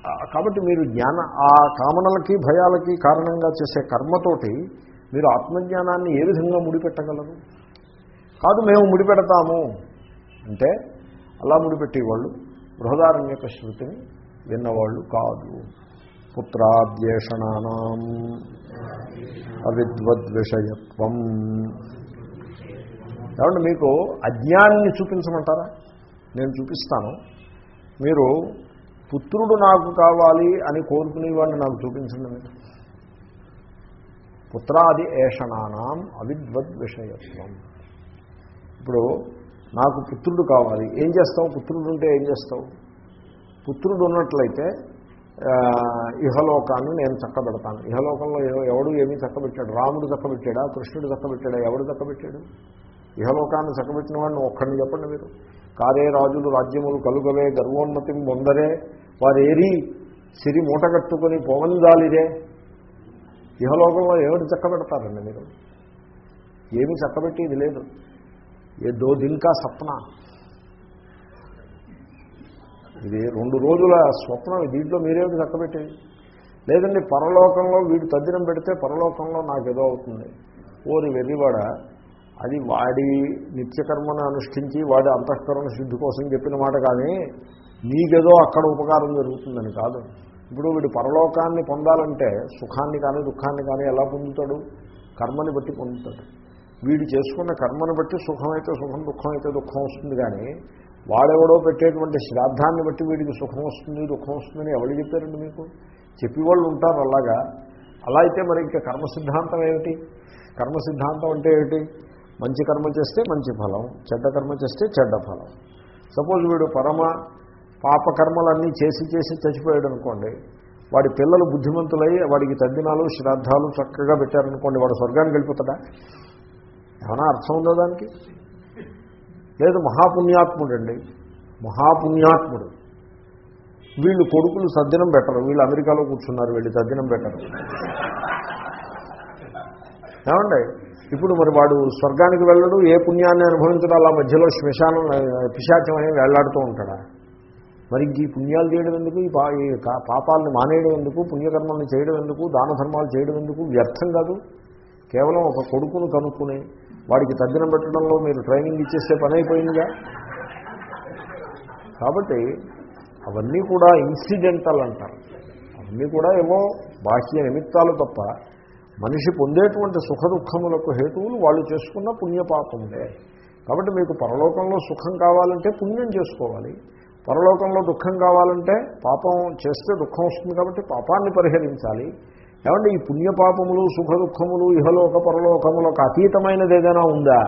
కాబట్టి మీరు జ్ఞాన ఆ కామనలకి భయాలకి కారణంగా చేసే కర్మతోటి మీరు ఆత్మజ్ఞానాన్ని ఏ విధంగా ముడిపెట్టగలరు? కాదు మేము ముడిపెడతాము. అంటే అలా ముడిపెట్టేవాళ్ళు బృహదారణ్యక శృతిని విన్నవాళ్ళు కాదు. పుత్రాద్యేషణానం అవిద్వద్విషయత్వం. కాబట్టి మీకు అజ్ఞాన్ని చూపించమంటారా? నేను చూపిస్తాను. మీరు పుత్రుడు నాకు కావాలి అని కోరుకునేవాడిని నాకు చూపించండి మీరు పుత్రాది ఏషణానాం అవిద్వద్ విషయత్వం. ఇప్పుడు నాకు పుత్రుడు కావాలి. ఏం చేస్తావు? పుత్రుడు ఉంటే ఏం చేస్తావు? పుత్రుడు ఉన్నట్లయితే ఇహలోకాన్ని నేను చక్కబెడతాను. ఇహలోకంలో ఎవడు ఏమీ చక్కబెట్టాడు? రాముడు చక్కబెట్టాడా? కృష్ణుడు చక్కబెట్టాడా? ఎవడు చక్కబెట్టాడు? ఇహలోకాన్ని చక్కబెట్టిన వాడిని ఒక్కడిని చెప్పండి మీరు. కారే రాజులు రాజ్యములు కలుగవే గర్వోన్నతి పొందరే వారేరి సిరి మూట మూటగట్టుకొని పోవందాలిరే ఇహలోకంలో ఏమిటి చక్కబెడతారండి మీరు? ఏమీ చక్కబెట్టేది లేదు. ఏ దో సప్న. ఇది రెండు రోజుల స్వప్నం దీంట్లో మీరేమిటి చక్కబెట్టేది లేదండి పరలోకంలో వీడు తద్దినం పెడితే పరలోకంలో నాకేదో అవుతుంది. ఓరి వెర్రివాడ అది వాడి నిత్యకర్మను అనుష్ఠించి వాడి అంతఃకరణ శుద్ధి కోసం చెప్పిన మాట కానీ నీకేదో అక్కడ ఉపకారం జరుగుతుందని కాదు. ఇప్పుడు వీడు పరలోకాన్ని పొందాలంటే సుఖాన్ని కానీ దుఃఖాన్ని కానీ ఎలా పొందుతాడు? కర్మని బట్టి పొందుతాడు. వీడు చేసుకున్న కర్మను బట్టి సుఖమైతే సుఖం దుఃఖం అయితే దుఃఖం వస్తుంది కానీ వాడెవడో పెట్టేటువంటి శ్రాద్ధాన్ని బట్టి వీడికి సుఖం వస్తుంది దుఃఖం వస్తుందని ఎవరు చెప్పారండి మీకు? చెప్పేవాళ్ళు ఉంటారు అలాగా. అలా అయితే మరి ఇంకా కర్మ సిద్ధాంతం ఏమిటి? కర్మ సిద్ధాంతం అంటే ఏమిటి? మంచి కర్మ చేస్తే మంచి ఫలం చెడ్డ కర్మ చేస్తే చెడ్డ ఫలం. సపోజ్ వీడు పరమ పాపకర్మలన్నీ చేసి చేసి చచ్చిపోయాడు అనుకోండి వాడి పిల్లలు బుద్ధిమంతులై వాడికి తద్దినాలు శ్రాద్ధాలు చక్కగా పెట్టారనుకోండి వాడు స్వర్గానికి వెళ్ళిపోతాడా? ఏమైనా అర్థం ఉందో దానికి? లేదు మహాపుణ్యాత్ముడు అండి మహాపుణ్యాత్ముడు. వీళ్ళు కొడుకులు సద్దినం పెట్టరు వీళ్ళు అమెరికాలో కూర్చున్నారు వీళ్ళు సద్దినం పెట్టరు. ఏమండి? ఇప్పుడు మరి వాడు స్వర్గానికి వెళ్ళడు ఏ పుణ్యాన్ని అనుభవించడం అలా మధ్యలో శ్మశానం పిశాచమని వెళ్ళాడుతూ ఉంటాడా? మరి ఈ పుణ్యాలు చేయడం ఎందుకు? ఈ పా ఈ పాపాలను మానేయడం ఎందుకు? పుణ్యకర్మల్ని చేయడం ఎందుకు? దాన ధర్మాలు చేయడం ఎందుకు? వ్యర్థం కాదు. కేవలం ఒక కొడుకును కనుక్కుని వాడికి తగ్గిన పెట్టడంలో మీరు ట్రైనింగ్ ఇచ్చేస్తే పని అయిపోయిందిగా. కాబట్టి అవన్నీ కూడా ఇన్సిడెంటల్ అంటారు. అవన్నీ కూడా ఏవో బాహ్య నిమిత్తాలు తప్ప మనిషి పొందేటువంటి సుఖ దుఃఖములకు హేతువులు వాళ్ళు చేసుకున్న పుణ్యపాపములే. కాబట్టి మీకు పరలోకంలో సుఖం కావాలంటే పుణ్యం చేసుకోవాలి. పరలోకంలో దుఃఖం కావాలంటే పాపం చేస్తే దుఃఖం వస్తుంది కాబట్టి పాపాన్ని పరిహరించాలి. ఏమంటే ఈ పుణ్యపాపములు సుఖ దుఃఖములు ఇహలోక పరలోకములకు అతీతమైనది ఏదైనా ఉందా?